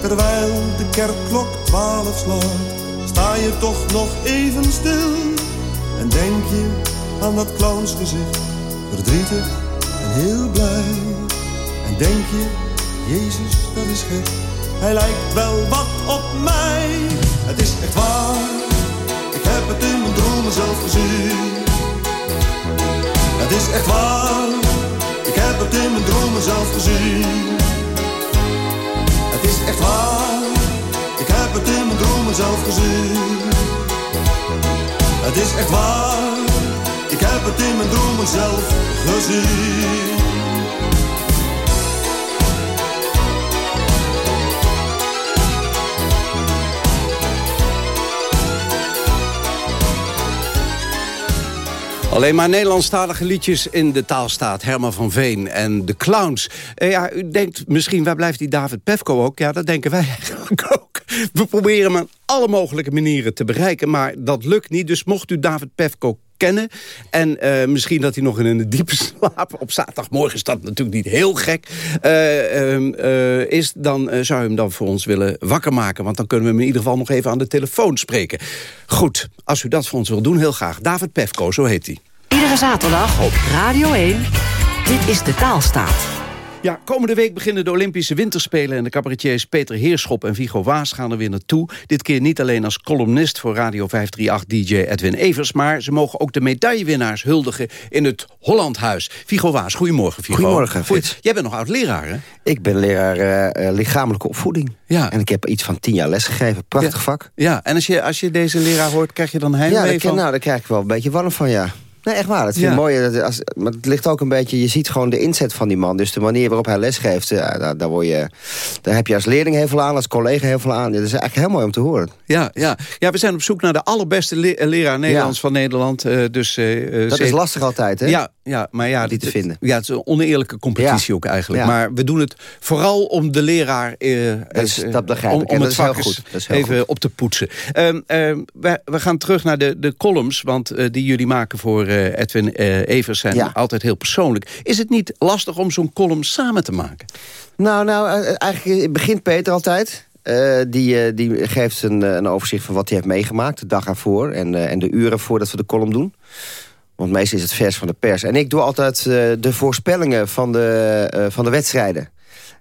Terwijl de kerkklok twaalf slaat, sta je toch nog even stil. En denk je aan dat clownsgezicht, verdrietig en heel blij. En denk je, Jezus, dat is gek. Hij lijkt wel wat op mij. Het is echt waar, ik heb het in mijn dromen zelf gezien. Het is echt waar, ik heb het in mijn dromen zelf gezien. Het is echt waar, ik heb het in mijn dromen zelf gezien. Het is echt waar, ik heb het in mijn dromen zelf gezien. Alleen maar Nederlandstalige liedjes in de taalstaat. Herman van Veen en de Clowns. Eh, ja, u denkt misschien, waar blijft die David Pefko ook? Ja, dat denken wij [laughs] eigenlijk ook. We proberen hem op alle mogelijke manieren te bereiken, maar dat lukt niet. Dus mocht u David Pefko kennen. En eh, misschien dat hij nog in een diepe [laughs] slaap... op zaterdagmorgen is dat natuurlijk niet heel gek... eh, ehm, eh, is, dan zou je hem dan voor ons willen wakker maken. Want dan kunnen we hem in ieder geval nog even aan de telefoon spreken. Goed, als u dat voor ons wil doen, heel graag. David Pefko, zo heet hij. Iedere zaterdag op Radio 1. Dit is de taalstaat. Ja, komende week beginnen de Olympische Winterspelen... en de cabaretiers Peter Heerschop en Vigo Waas gaan er weer naartoe. Dit keer niet alleen als columnist voor Radio 538 DJ Edwin Evers... maar ze mogen ook de medaillewinnaars huldigen in het Hollandhuis. Vigo Waas, goedemorgen Vigo. Goedemorgen, Goed, Frits. Jij bent nog oud-leraar, hè? Ik ben leraar eh, eh, lichamelijke opvoeding. Ja. En ik heb iets van tien jaar lesgegeven. Prachtig Ja. vak. Ja, en als je, als je deze leraar hoort, krijg je dan Ja, heimwee daar, van... nou, daar krijg ik wel een beetje warm van, ja. Nee, echt waar. Het vind ik Ja. mooi. Dat, als, maar het ligt ook een beetje... Je ziet gewoon de inzet van die man. Dus de manier waarop hij lesgeeft... Ja, daar, daar, word je, daar heb je als leerling heel veel aan. Als collega heel veel aan. Dat is eigenlijk heel mooi om te horen. Ja, ja. ja, we zijn op zoek naar de allerbeste le- leraar Nederlands van Nederland. eh, dus, eh, eh, Dat is lastig altijd, hè? Ja, ja, maar ja, Die te dit- vinden. Ja, het is een oneerlijke competitie Ja. ook eigenlijk. Ja. Maar we doen het vooral om de leraar... eh, Dat is- eh, dat begrijp om, ik. om het dat is heel goed. Dat is heel even goed. op te poetsen. Ehm, ehm, we, we gaan terug naar de, de columns, want eh, die jullie maken voor Edwin Evers zijn Ja. altijd heel persoonlijk. Is het niet lastig om zo'n column samen te maken? Nou, nou, eigenlijk begint Peter altijd. Die, die geeft een, een overzicht van wat hij heeft meegemaakt... de dag ervoor en, en de uren voordat we de column doen. Want meestal is het vers van de pers. En ik doe altijd eh, de voorspellingen van de, eh, van de wedstrijden.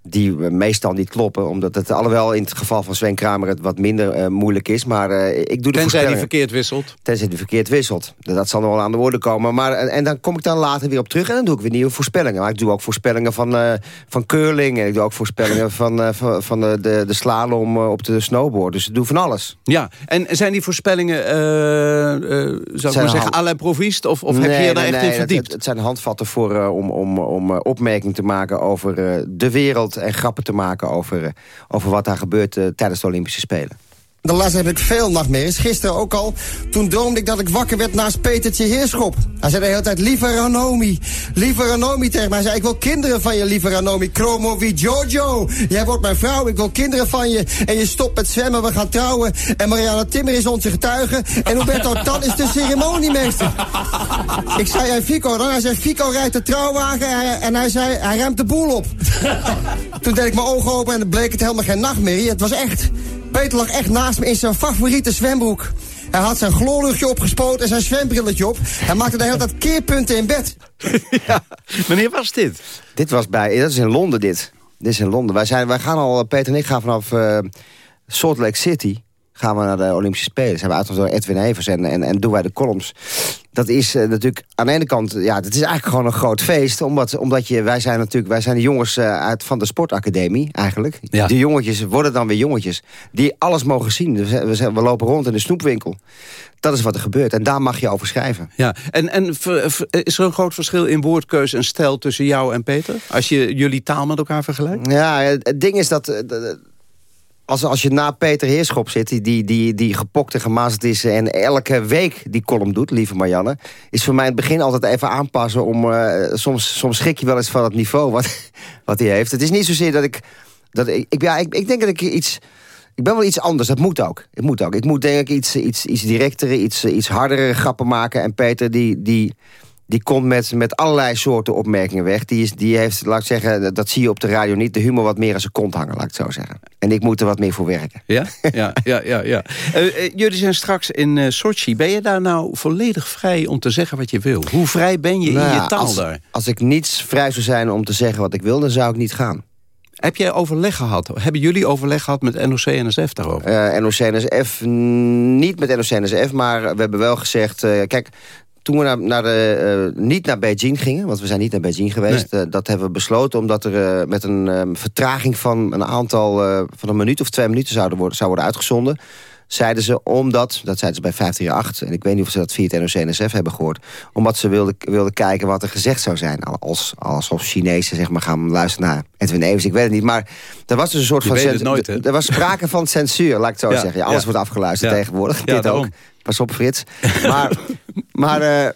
Die eh, meestal niet kloppen. Omdat het alhoewel in het geval van Sven Kramer het wat minder eh, moeilijk is. Maar eh, ik doe de Tenzij die verkeerd wisselt. Tenzij die verkeerd wisselt. Dat zal nog wel aan de woorden komen. Maar, en, en dan kom ik dan later weer op terug en dan doe ik weer nieuwe voorspellingen. Maar ik doe ook voorspellingen van, eh, van curling. En ik doe ook voorspellingen [laughs] van, eh, van, van de, de, de slalom eh, op de snowboard. Dus ik doe van alles. Ja, en zijn die voorspellingen, eh, eh, zou ik maar zeggen, hand- à? Of, of heb je je daar nee, echt nee, in verdiept? Het, het zijn handvatten voor, eh, om, om, om eh, opmerking te maken over eh, de wereld... en grappen te maken over, eh, over wat daar gebeurt eh, tijdens de Olympische Spelen. De laatste heb ik veel nachtmerries. Gisteren ook al. Toen droomde ik dat ik wakker werd naast Petertje Heerschop. Hij zei de hele tijd, lieve Ranomi. Lieve Ranomi tegen mij. Hij zei, ik wil kinderen van je, lieve Ranomi. Chromo wie Jojo. Jij wordt mijn vrouw, ik wil kinderen van je. En je stopt met zwemmen, we gaan trouwen. En Marianne Timmer is onze getuige. En Roberto Tan is de ceremoniemeester. Ik zei, en Fico dan? Hij zei, Fico rijdt de trouwwagen. En hij, hij zei, hij ruimt de boel op. Toen deed ik mijn ogen open en bleek het helemaal geen nachtmerrie. Het was echt. Peter lag echt naast me in zijn favoriete zwembroek. Hij had zijn gloorluchtje opgespoten en zijn zwembrilletje op. Hij maakte de hele tijd keerpunten in bed. [laughs] Wanneer was dit? Dit was bij, dat is in Londen dit. Dit is in Londen. Wij, zijn, wij gaan al, Peter en ik gaan vanaf eh, Salt Lake City gaan we naar de Olympische Spelen. Zijn we uitgenodigd door Edwin Evers en, en, en doen wij de columns. Dat is eh, natuurlijk aan de ene kant, ja, het is eigenlijk gewoon een groot feest. Omdat, omdat je, wij zijn natuurlijk, wij zijn de jongens eh, uit van de sportacademie eigenlijk. Ja. De jongetjes worden dan weer jongetjes. Die alles mogen zien. We, lopen rond in de snoepwinkel. Dat is wat er gebeurt. En daar mag je over schrijven. Ja, en, en ver- ver- is er een groot verschil in woordkeuze en stijl tussen jou en Peter? Als je jullie taal met elkaar vergelijkt? Ja, het ding is dat... eh, dat- Als, als je na Peter Heerschop zit, die, die, die, die gepokt en is... en elke week die column doet, lieve Marianne... is voor mij in het begin altijd even aanpassen om... eh, soms, soms schrik je wel eens van het niveau wat, [laughs] wat hij heeft. Het is niet zozeer dat ik... Dat ik, ik, ja, ik, ik denk dat ik iets... Ik ben wel iets anders, dat moet ook. Het moet ook. Ik moet denk ik iets, iets, iets directere, iets, iets hardere grappen maken. En Peter, die, die, die komt met, met allerlei soorten opmerkingen weg. Die, is, die heeft, laat ik zeggen, dat zie je op de radio niet... de humor wat meer aan zijn kont hangen, laat ik het zo zeggen. En ik moet er wat meer voor werken. Ja, ja, ja, ja. ja. Eh, eh, jullie zijn straks in eh, Sochi. Ben je daar nou volledig vrij om te zeggen wat je wil? Hoe vrij ben je Nou in ja, je taal als, daar? Als ik niets vrij zou zijn om te zeggen wat ik wil... dan zou ik niet gaan. Heb jij overleg gehad? Hebben jullie overleg gehad met NOC-NSF daarover? Eh NOC-NSF, niet met NOC-NSF, maar we hebben wel gezegd... kijk, toen we naar, naar de, eh, niet naar Beijing gingen, want we zijn niet naar Beijing geweest... eh, dat hebben we besloten omdat er eh, met een eh, vertraging van een aantal... eh, van een minuut of twee minuten zouden worden, zou worden uitgezonden... zeiden ze omdat, dat zeiden ze bij 538... en ik weet niet of ze dat via het NOC-NSF hebben gehoord... omdat ze wilden, wilden kijken wat er gezegd zou zijn. Als, alsof Chinezen zeg maar, gaan luisteren naar Edwin Evers, ik weet het niet. Maar er was dus een soort Je van... weet het cens- nooit, hè? Er was sprake van censuur, laat ik het zo Ja, zeggen. Ja, alles ja. wordt afgeluisterd tegenwoordig, dit daarom. ook. Pas op, Frits. [laughs] Maar, maar eh,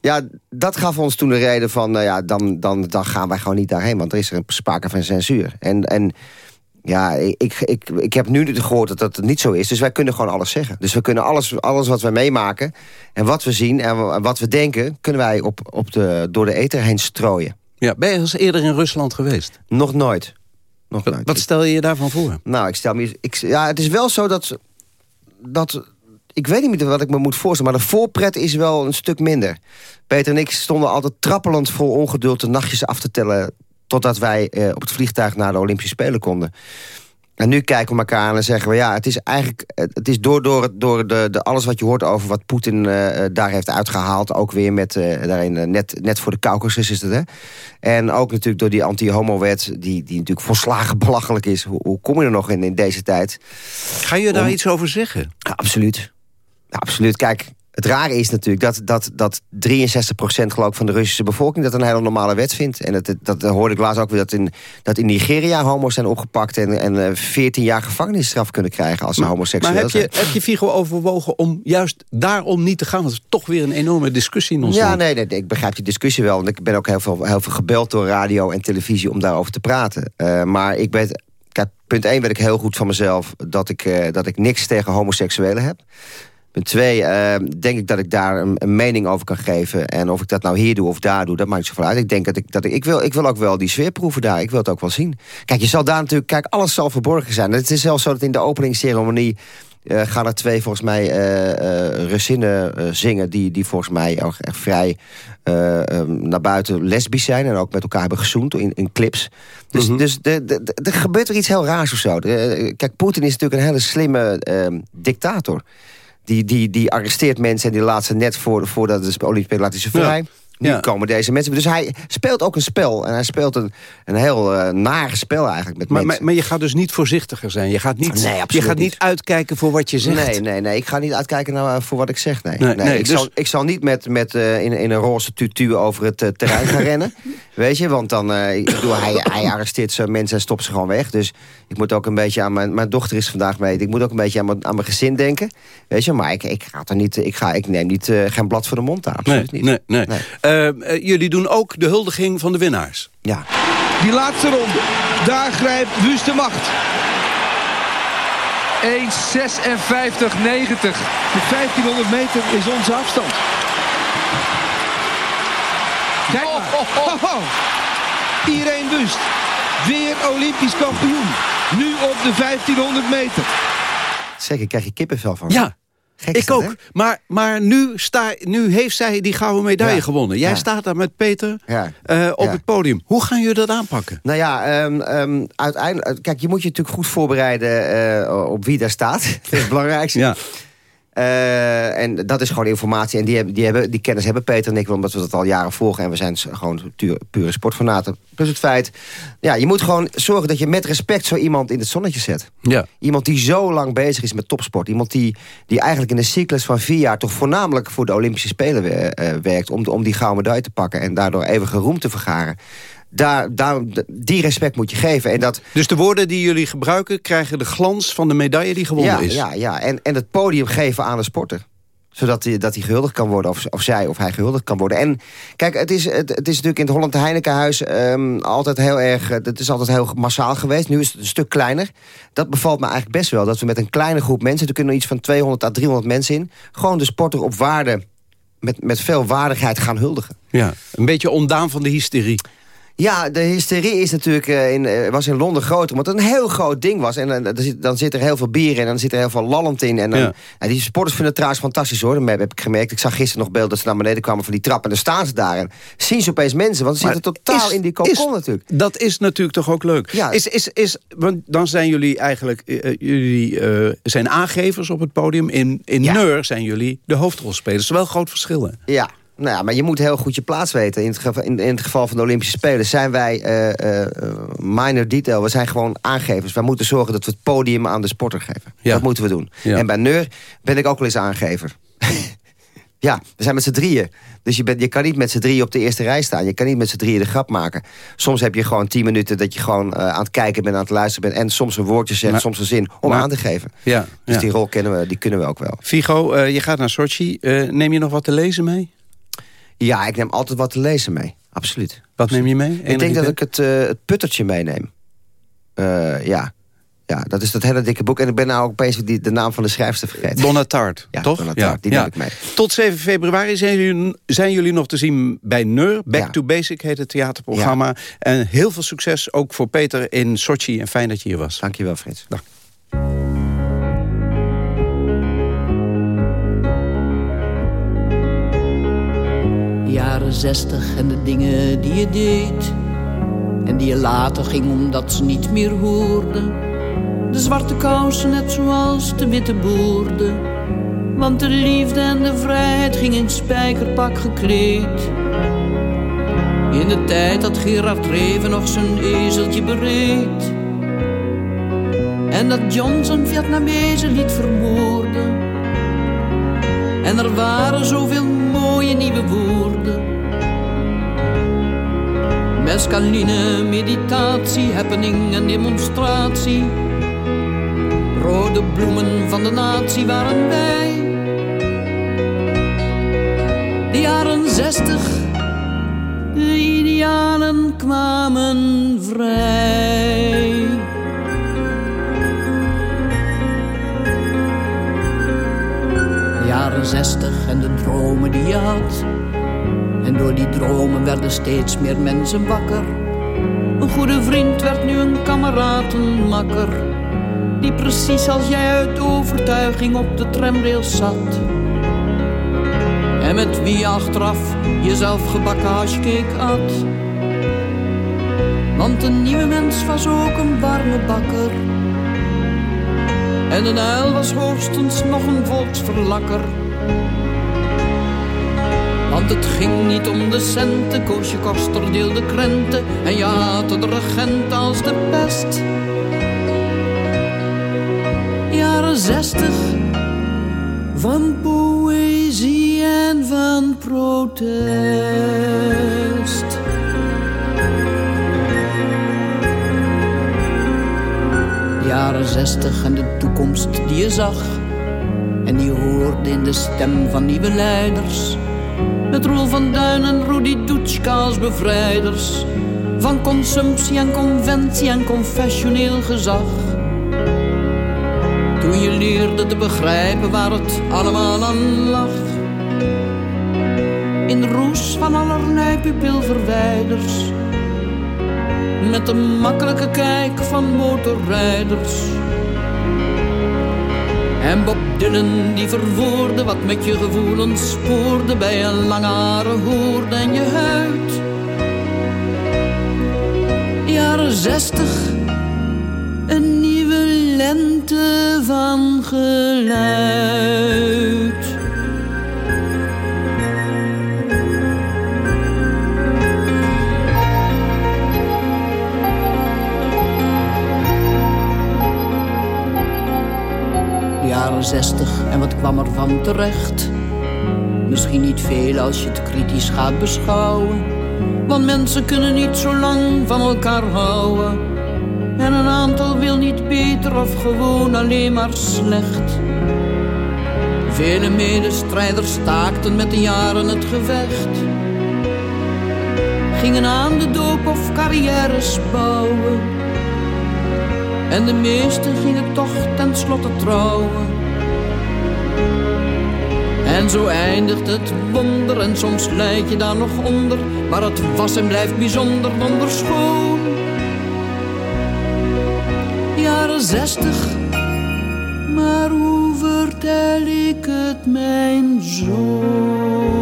ja, dat gaf ons toen de reden van... nou ja, dan, dan, dan gaan wij gewoon niet daarheen. Want er is er sprake van censuur. En, en ja, ik, ik, ik heb nu gehoord dat dat niet zo is. Dus wij kunnen gewoon alles zeggen. Dus we kunnen alles, alles wat we meemaken... en wat we zien en wat we denken... kunnen wij op, op de, door de ether heen strooien. Ja, ben je eens eerder in Rusland geweest? Nog nooit. Nog nooit. Wat stel je je daarvan voor? Nou, ik stel me... Ik, ja, het is wel zo dat... dat ik weet niet meer wat ik me moet voorstellen... maar de voorpret is wel een stuk minder. Peter en ik stonden altijd trappelend vol ongeduld... de nachtjes af te tellen... totdat wij eh, op het vliegtuig naar de Olympische Spelen konden. En nu kijken we elkaar aan en zeggen we... ja, het is eigenlijk het is door, door, door de, de, alles wat je hoort over wat Poetin eh, daar heeft uitgehaald... ook weer met, eh, daarin, eh, net, net voor de Caucasus is het, hè? En ook natuurlijk door die anti-homo-wet... Die, die natuurlijk volslagen belachelijk is. Hoe, hoe kom je er nog in in deze tijd? Ga je daar Om- iets over zeggen? Ja, absoluut. Ja, absoluut. Kijk, het rare is natuurlijk dat, dat, dat 63% geloof ik van de Russische bevolking... dat een hele normale wet vindt. En dat, dat, dat hoorde ik laatst ook weer dat in, dat in Nigeria homo's zijn opgepakt... en, en eh, 14 jaar gevangenisstraf kunnen krijgen als ze homoseksueel Maar heb je, zijn. heb je Figo overwogen om juist daarom niet te gaan? Want het is toch weer een enorme discussie in ons Ja, nee, nee, ik begrijp die discussie wel. Want ik ben ook heel veel, heel veel gebeld door radio en televisie om daarover te praten. Eh, maar ik kijk, punt 1 weet ik heel goed van mezelf... dat ik, eh, dat ik niks tegen homoseksuelen heb. Punt 2, denk ik dat ik daar een, een mening over kan geven. En of ik dat nou hier doe of daar doe, dat maakt niet zoveel uit. Ik denk dat ik, dat ik, ik, wil, ik wil ook wel die sfeer proeven daar. Ik wil het ook wel zien. Kijk, je zal daar natuurlijk, kijk, alles zal verborgen zijn. Het is zelfs zo dat in de openingsceremonie... eh, gaan er twee volgens mij eh, Russinnen zingen... Die, die volgens mij ook echt vrij eh, ehm, naar buiten lesbisch zijn... en ook met elkaar hebben gezoend in, in clips. Dus, dus de- de- de- er gebeurt er iets heel raars of zo. De- kijk, Poetin is natuurlijk een hele slimme ehm, dictator. Die, die, die arresteert mensen en die laat ze net voor, voordat de Olympische Spelen laat hij ze vrij. Nu Ja. komen deze mensen. Dus hij speelt ook een spel. En hij speelt een, een heel eh naar spel eigenlijk met Maar, maar, mensen. maar je gaat dus niet voorzichtiger zijn. Je gaat niet, Nee, je gaat niet niet. uitkijken voor wat je zegt. Nee, nee, nee. Ik ga niet uitkijken naar, voor wat ik zeg. Nee. Nee, Nee, nee, ik, dus- zal, ik zal niet met, met, eh, in, in een roze tutu over het eh, terrein gaan rennen. [laughs] Weet je, want dan... ik bedoel, hij, hij arresteert zo mensen en stopt ze gewoon weg. Dus ik moet ook een beetje aan mijn... Mijn dochter is vandaag mee. Ik moet ook een beetje aan mijn, aan mijn gezin denken. Weet je, maar ik, ik, ga er niet, ik, ga, ik neem niet, geen blad voor de mond. Nee, Absoluut niet. nee, nee. Eh, jullie doen ook de huldiging van de winnaars. Ja. Die laatste ronde. Daar grijpt Wust de macht. 1.56.90. De 1500 meter is onze afstand. Kijk maar. Ho, ho. Irene Wust. Weer Olympisch kampioen. Nu op de 1500 meter. Zeker, krijg je kippenvel van. Ja, Gek ik dat, ook. hè? Maar, maar nu, sta, nu heeft zij die gouden medaille Ja. gewonnen. Jij Ja. staat daar met Peter Ja. eh, op het podium. Hoe gaan jullie dat aanpakken? Nou ja, ehm, ehm, uiteindelijk... Kijk, je moet je natuurlijk goed voorbereiden eh, op wie daar staat. [laughs] dat is het belangrijkste. Ja. Eh, en dat is gewoon informatie. En die, hebben, die, hebben, die kennis hebben Peter en ik, omdat we dat al jaren volgen. En we zijn gewoon tu- pure sportfanaten. Plus het feit, ja, je moet gewoon zorgen dat je met respect zo iemand in het zonnetje zet. Ja. Iemand die zo lang bezig is met topsport. Iemand die, die eigenlijk in een cyclus van vier jaar... toch voornamelijk voor de Olympische Spelen eh, werkt... Om, om die gouden medaille te pakken en daardoor eeuwige roem te vergaren. Daar, daar, die respect moet je geven. En dat, Dus de woorden die jullie gebruiken... krijgen de glans van de medaille die gewonnen ja, is. Ja, ja. En, en het podium geven aan de sporter zodat hij, dat hij gehuldigd kan worden, of, of zij of hij gehuldigd kan worden. En kijk, het is, het, het is natuurlijk in het Holland Heinekenhuis ehm, altijd heel erg... eh, Het is altijd heel massaal geweest. Nu is het een stuk kleiner. Dat bevalt me eigenlijk best wel. Dat we met een kleine groep mensen... er kunnen iets van 200 à 300 mensen in... gewoon de sporter op waarde... met, met veel waardigheid gaan huldigen. Ja, een beetje ontdaan van de hysterie. Ja, de hysterie is natuurlijk eh, in, eh, was in Londen groter, omdat het een heel groot ding was. En eh, er zit- dan zit er heel veel bier in en dan zit er heel veel lallend in. En dan, Ja. ja, die supporters vinden het trouwens fantastisch hoor. Dat heb ik gemerkt. Ik zag gisteren nog beelden dat ze naar beneden kwamen van die trap. En dan staan ze daar en zien ze opeens mensen. Want ze Maar zitten totaal is- in die kokon natuurlijk. Dat is natuurlijk toch ook leuk. Ja. Is, is, is, want dan zijn jullie eigenlijk jullie, zijn aangevers op het podium. In, in Neur zijn jullie de hoofdrolspelers. Wel groot verschil, hè? Ja. Nou ja, maar je moet heel goed je plaats weten. In het, geval, in, in het geval van de Olympische Spelen zijn wij eh, eh, minor detail. We zijn gewoon aangevers. Wij moeten zorgen dat we het podium aan de sporter geven. Ja. Dat moeten we doen. Ja. En bij Neur ben ik ook wel eens aangever. [laughs] ja, we zijn met z'n drieën. Dus je, bent, je kan niet met z'n drieën op de eerste rij staan. Je kan niet met z'n drieën de grap maken. Soms heb je gewoon tien minuten dat je gewoon eh, aan het kijken bent, aan het luisteren bent. En soms een woordje zegt, Maar- soms een zin om maar- aan te geven. Ja, Dus ja. die rol kennen we, die kunnen we ook wel. Figo, eh, je gaat naar Sochi. Neem je nog wat te lezen mee? Ja, ik neem altijd wat te lezen mee. Absoluut. Wat neem je mee? Ik denk dat ik het, eh, het puttertje meeneem. Eh, ja. ja, dat is dat hele dikke boek. En ik ben nou ook opeens die, de naam van de schrijfster vergeten. Donna Tart, Ja, toch? Donna Tart, die neem ik mee. Tot 7 februari zijn jullie, zijn jullie nog te zien bij Neur. Back to Basic heet het theaterprogramma. En heel veel succes ook voor Peter in Sochi. En fijn dat je hier was. Dankjewel, Frits. Dag. Jaren zestig en de dingen die je deed. En die je later ging omdat ze niet meer hoorden. De zwarte kousen net zoals de witte boorden. Want de liefde en de vrijheid ging in spijkerpak gekleed. In de tijd dat Gerard Reven nog zijn ezeltje bereed. En dat John zijn Vietnamezen liet vermoorden. En er waren zoveel nieuwe woorden. Mescaline, meditatie, happening en demonstratie. Rode bloemen van de natie waren wij. De jaren zestig, de idealen kwamen vrij. Zestig en de dromen die je had. En door die dromen werden steeds meer mensen wakker. Een goede vriend werd nu een kameraad, een makker. Die precies als jij uit overtuiging op de tramrails zat. En met wie je achteraf jezelf gebakken hashcake at. Want een nieuwe mens was ook een warme bakker. En een uil was hoogstens nog een volksverlakker. Want het ging niet om de centen, Koosje Koster deelde krenten en je haatte de regent als de pest. Jaren zestig, van poëzie en van protest. Jaren zestig en de toekomst die je zag en die hoorde in de stem van nieuwe leiders. Met Roel van Duin en Rudy Dutschka als bevrijders. Van consumptie en conventie en confessioneel gezag. Toen je leerde te begrijpen waar het allemaal aan lag. In roes van allerlei pupilverwijders. Met de makkelijke kijk van motorrijders. En Bob Dylan die verwoordde wat met je gevoelens spoorde bij een lange haren hoorde en je huid. Jaren zestig, een nieuwe lente van geluid. Wat kwam er van terecht? Misschien niet veel als je het kritisch gaat beschouwen. Want mensen kunnen niet zo lang van elkaar houden. En een aantal wil niet beter of gewoon alleen maar slecht. Vele medestrijders staakten met de jaren het gevecht. Gingen aan de doop of carrières bouwen. En de meesten gingen toch tenslotte trouwen. En zo eindigt het wonder en soms lijk je daar nog onder. Maar het was en blijft bijzonder wonderschoon. Jaren zestig, maar hoe vertel ik het mijn zoon?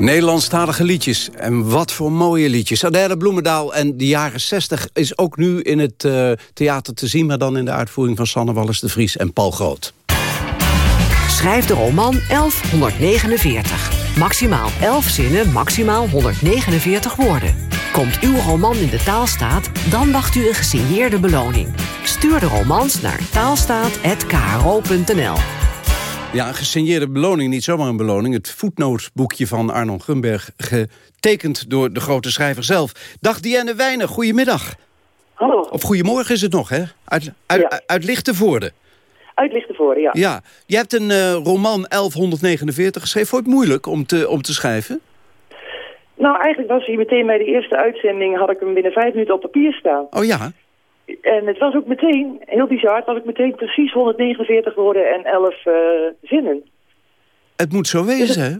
Nederlandstalige liedjes. En wat voor mooie liedjes. Adèle Bloemendaal en de jaren 60 is ook nu in het uh, theater te zien... maar dan in de uitvoering van Sanne Wallis de Vries en Paul Groot. Schrijf de roman 1149. Maximaal 11 zinnen, maximaal 149 woorden. Komt uw roman in de taalstaat, dan wacht u een gesigneerde beloning. Stuur de romans naar taalstaat.kro.nl Ja, een gesigneerde beloning, niet zomaar een beloning. Het voetnootboekje van Arnon Grunberg, getekend door de grote schrijver zelf. Dag Diane Wijnen, goedemiddag. Hallo. Of goedemorgen is het nog, hè? Uit, uit, Ja. uit Lichtenvoorde. Uit Lichtenvoorde, ja. Ja, je hebt een eh, roman 1149 geschreven. Vond je het moeilijk om te, om te schrijven? Nou, eigenlijk was hij meteen bij de eerste uitzending... had ik hem binnen vijf minuten op papier staan. Oh ja? En het was ook meteen, heel bizar... het was ook meteen precies 149 woorden en 11 eh, zinnen. Het moet zo wezen, hè?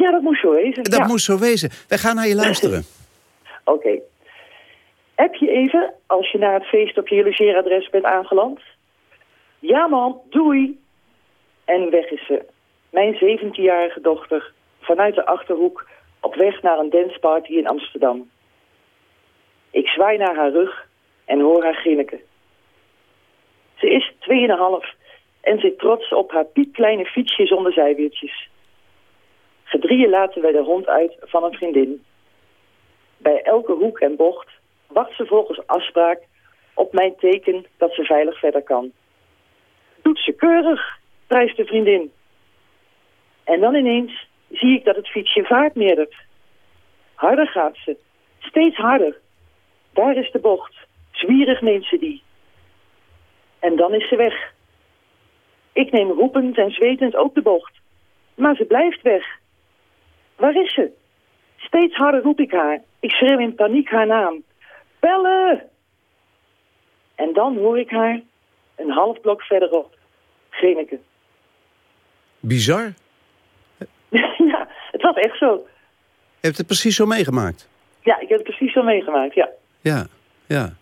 Ja, dat moest zo wezen. Dat ja. moest zo wezen. Wij gaan naar je luisteren. [laughs] Oké. Heb je even, als je naar het feest op je logeeradres bent aangeland? Ja man, doei. En weg is ze. Mijn 17-jarige dochter, vanuit de Achterhoek, op weg naar een danceparty in Amsterdam. Ik zwaai naar haar rug en hoor haar grinniken. Ze is 2,5 en zit trots op haar piepkleine fietsje zonder zijwieltjes. Gedrieën laten wij de hond uit van een vriendin. Bij elke hoek en bocht wacht ze volgens afspraak op mijn teken dat ze veilig verder kan. Doet ze keurig, prijst de vriendin. En dan ineens zie ik dat het fietsje vaart meerdert. Harder gaat ze, steeds harder. Daar is de bocht, zwierig neemt ze die. En dan is ze weg. Ik neem roepend en zwetend ook de bocht. Maar ze blijft weg. Waar is ze? Steeds harder roep ik haar. Ik schreeuw in paniek haar naam. Bellen! En dan hoor ik haar een half blok verderop. Grinniken. Bizar. [laughs] ja, het was echt zo. Je hebt het precies zo meegemaakt. Ja, ik heb het precies zo meegemaakt, ja. Ja, ja.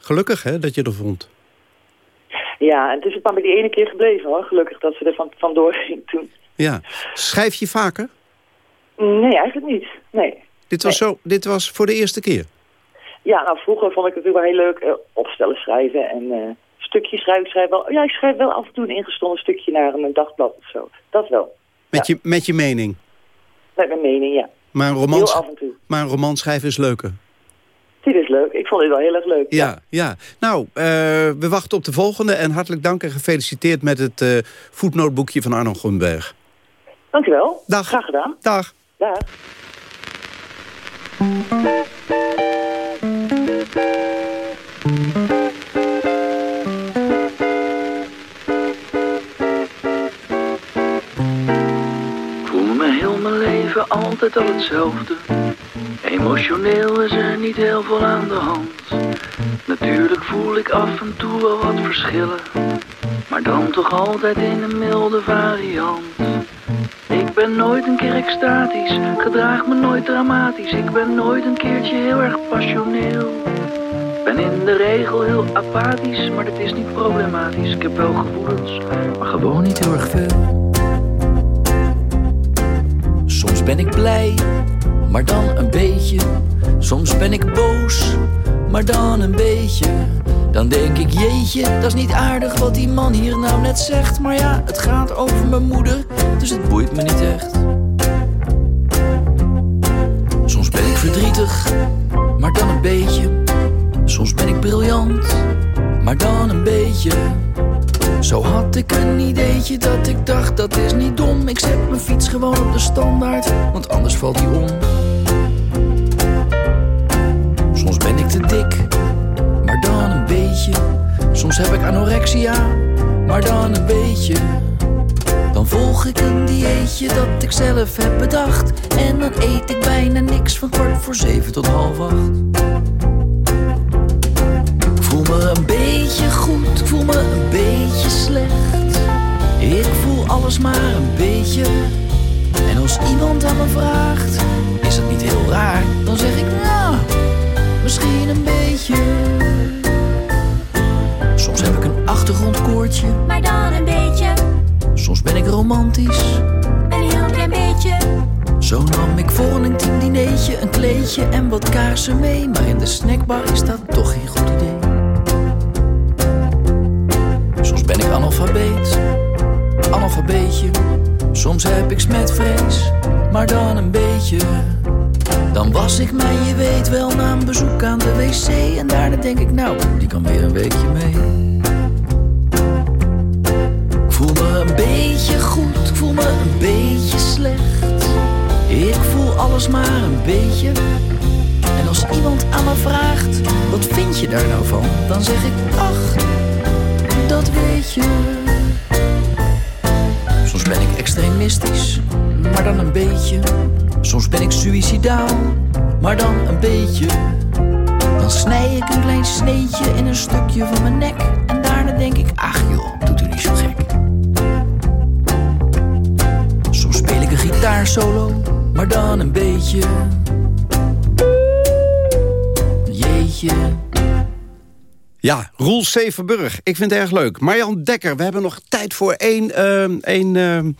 Gelukkig, hè, dat je er vond. Ja, en het is het maar bij die ene keer gebleven, hoor. Gelukkig dat ze er van, vandoor ging toen. Ja. Schrijf je vaker? Nee, eigenlijk niet. Nee. Dit was, zo, dit was voor de eerste keer? Ja, nou, vroeger vond ik het natuurlijk wel heel leuk eh, opstellen schrijven en eh stukjes schrijven. Ik schrijf wel, ja, ik schrijf wel af en toe een ingestonden stukje naar een dagblad of zo. Dat wel. Met, je, met je mening? Met mijn mening, ja. Maar een, roman, Heel af en toe. maar een roman schrijven is leuker. Dit is leuk. Ik vond dit wel heel erg leuk. Ja, ja. Nou, eh, we wachten op de volgende. En hartelijk dank en gefeliciteerd met het eh, voetnootboekje van Arno Groenberg. Dankjewel. Dag. Graag gedaan. Dag. Dag. Ik voel me heel mijn leven altijd al hetzelfde. Emotioneel is er niet heel veel aan de hand. Natuurlijk voel ik af en toe wel wat verschillen. Maar dan toch altijd in een milde variant. Ik ben nooit een keer extatisch, gedraag me nooit dramatisch. Ik ben nooit een keertje heel erg passioneel. Ben in de regel heel apathisch, maar dat is niet problematisch. Ik heb wel gevoelens, maar gewoon niet heel erg veel. Soms ben ik blij, maar dan een beetje. Soms ben ik boos, maar dan een beetje. Dan denk ik, jeetje, dat is niet aardig wat die man hier nou net zegt. Maar ja, het gaat over mijn moeder, dus het boeit me niet echt. Soms ben ik verdrietig maar dan een beetje. Soms ben ik briljant, maar dan een beetje. Zo had ik een ideetje dat ik dacht dat is niet dom. Ik zet mijn fiets gewoon op de standaard, want anders valt die om. Te dik, maar dan een beetje. Soms heb ik anorexia, maar dan een beetje. Dan volg ik een dieetje dat ik zelf heb bedacht. En dan eet ik bijna niks van kwart voor zeven tot half acht. Ik voel me een beetje goed, ik voel me een beetje slecht. Ik voel alles maar een beetje. En als iemand aan me vraagt, is het niet heel raar? Dan zeg ik, nou, misschien een beetje. Soms heb ik een achtergrondkoortje, maar dan een beetje. soms ben ik romantisch. Een heel klein beetje. Zo nam ik voor een intiem dineetje een kleedje en wat kaarsen mee. Maar in de snackbar is dat toch geen goed idee. Soms ben ik analfabeet, analfabeetje. Soms heb ik smetvrees, maar dan een beetje. Dan was ik mij, je weet wel, na bezoek aan de wc. En daarna denk ik, nou, die kan weer een weekje mee. Ik voel me een beetje goed, ik voel me een beetje slecht. Ik voel alles maar een beetje. En als iemand aan me vraagt, wat vind je daar nou van? Dan zeg ik, ach, dat weet je. Soms ben ik extremistisch, maar dan een beetje. Soms ben ik suïcidaal, maar dan een beetje. Dan snij ik een klein sneetje in een stukje van mijn nek. En daarna denk ik, ach joh, doet u niet zo gek. Soms speel ik een gitaarsolo, maar dan een beetje. Jeetje. Ja, Roel Severburg. Ik vind het erg leuk. Marjan Dekker, we hebben nog tijd voor één, ehm, één, ehm,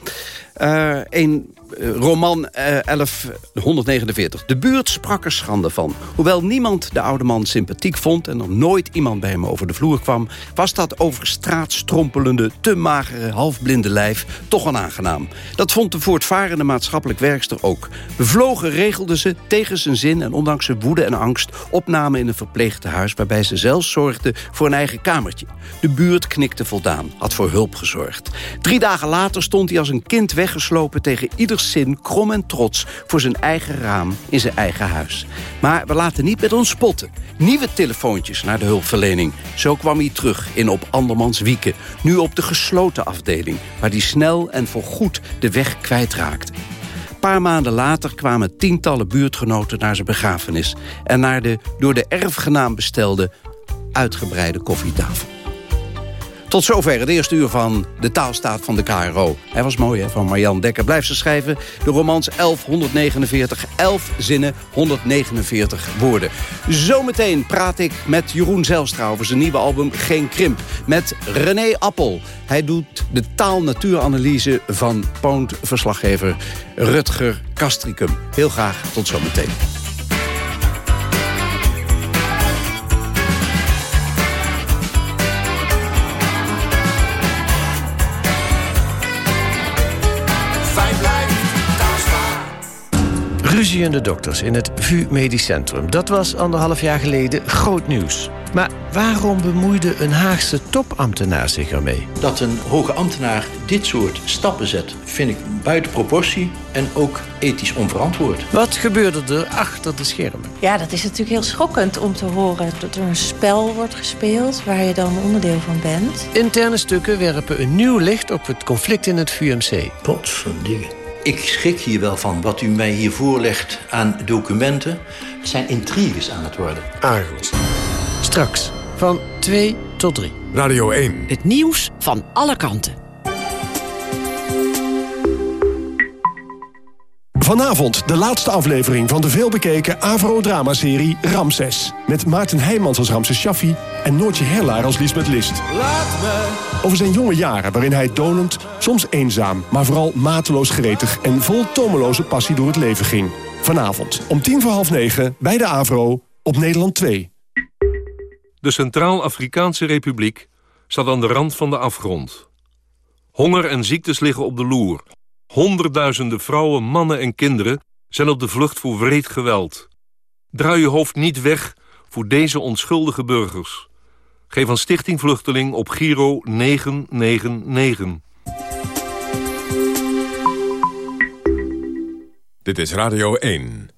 eh, één roman eh, 1149. De buurt sprak er schande van. Hoewel niemand de oude man sympathiek vond... en er nooit iemand bij hem over de vloer kwam... was dat over straat strompelende, te magere, halfblinde lijf toch onaangenaam. Dat vond de voortvarende maatschappelijk werkster ook. Bevlogen regelde ze tegen zijn zin en ondanks zijn woede en angst... opname in een verpleegtehuis waarbij ze zelfs zorgde voor een eigen kamertje. De buurt knikte voldaan, had voor hulp gezorgd. Drie dagen later stond hij als een kind weggeslopen tegen ieder zin krom en trots voor zijn eigen raam in zijn eigen huis. Maar we laten niet met ons spotten. Nieuwe telefoontjes naar de hulpverlening. Zo kwam hij terug in op andermans wieken. Nu op de gesloten afdeling, waar hij snel en voorgoed de weg kwijtraakte. Een paar maanden later kwamen tientallen buurtgenoten naar zijn begrafenis... en naar de door de erfgenaam bestelde uitgebreide koffietafel. Tot zover het eerste uur van de taalstaat van de KRO. Hij was mooi, hè, van Marjan Dekker. Blijf ze schrijven. De romans 1149, 11 zinnen, 149 woorden. Zometeen praat ik met Jeroen Zelstra over zijn nieuwe album Geen Krimp. Met René Appel. Hij doet de taal-natuuranalyse van Poont-verslaggever Rutger Kastricum. Heel graag tot zometeen. Ruziende dokters in het VU Medisch Centrum. Dat was anderhalf jaar geleden groot nieuws. Maar waarom bemoeide een Haagse topambtenaar zich ermee? Dat een hoge ambtenaar dit soort stappen zet, vind ik buiten proportie en ook ethisch onverantwoord. Wat gebeurde er achter de schermen? Ja, dat is natuurlijk heel schokkend om te horen dat er een spel wordt gespeeld waar je dan onderdeel van bent. Interne stukken werpen een nieuw licht op het conflict in het VUMC. Potverdingen. Ik schrik hier wel van wat u mij hier voorlegt aan documenten. Het zijn intriges aan het worden. Argos. Straks van 2 tot 3. Radio 1. Het nieuws van alle kanten. Vanavond de laatste aflevering van de veelbekeken Avro-dramaserie Ramses. Met Maarten Heijmans als Ramses Shaffi en Noortje Herlaar als Lisbeth List. Laat me. Over zijn jonge jaren waarin hij donend, soms eenzaam... maar vooral mateloos gretig en vol tomeloze passie door het leven ging. Vanavond om tien voor half negen bij de Avro op Nederland 2. De Centraal-Afrikaanse Republiek staat aan de rand van de afgrond. Honger en ziektes liggen op de loer. Honderdduizenden vrouwen, mannen en kinderen zijn op de vlucht voor wreed geweld. Draai je hoofd niet weg voor deze onschuldige burgers. Geef aan Stichting Vluchteling op Giro 999. Dit is Radio 1.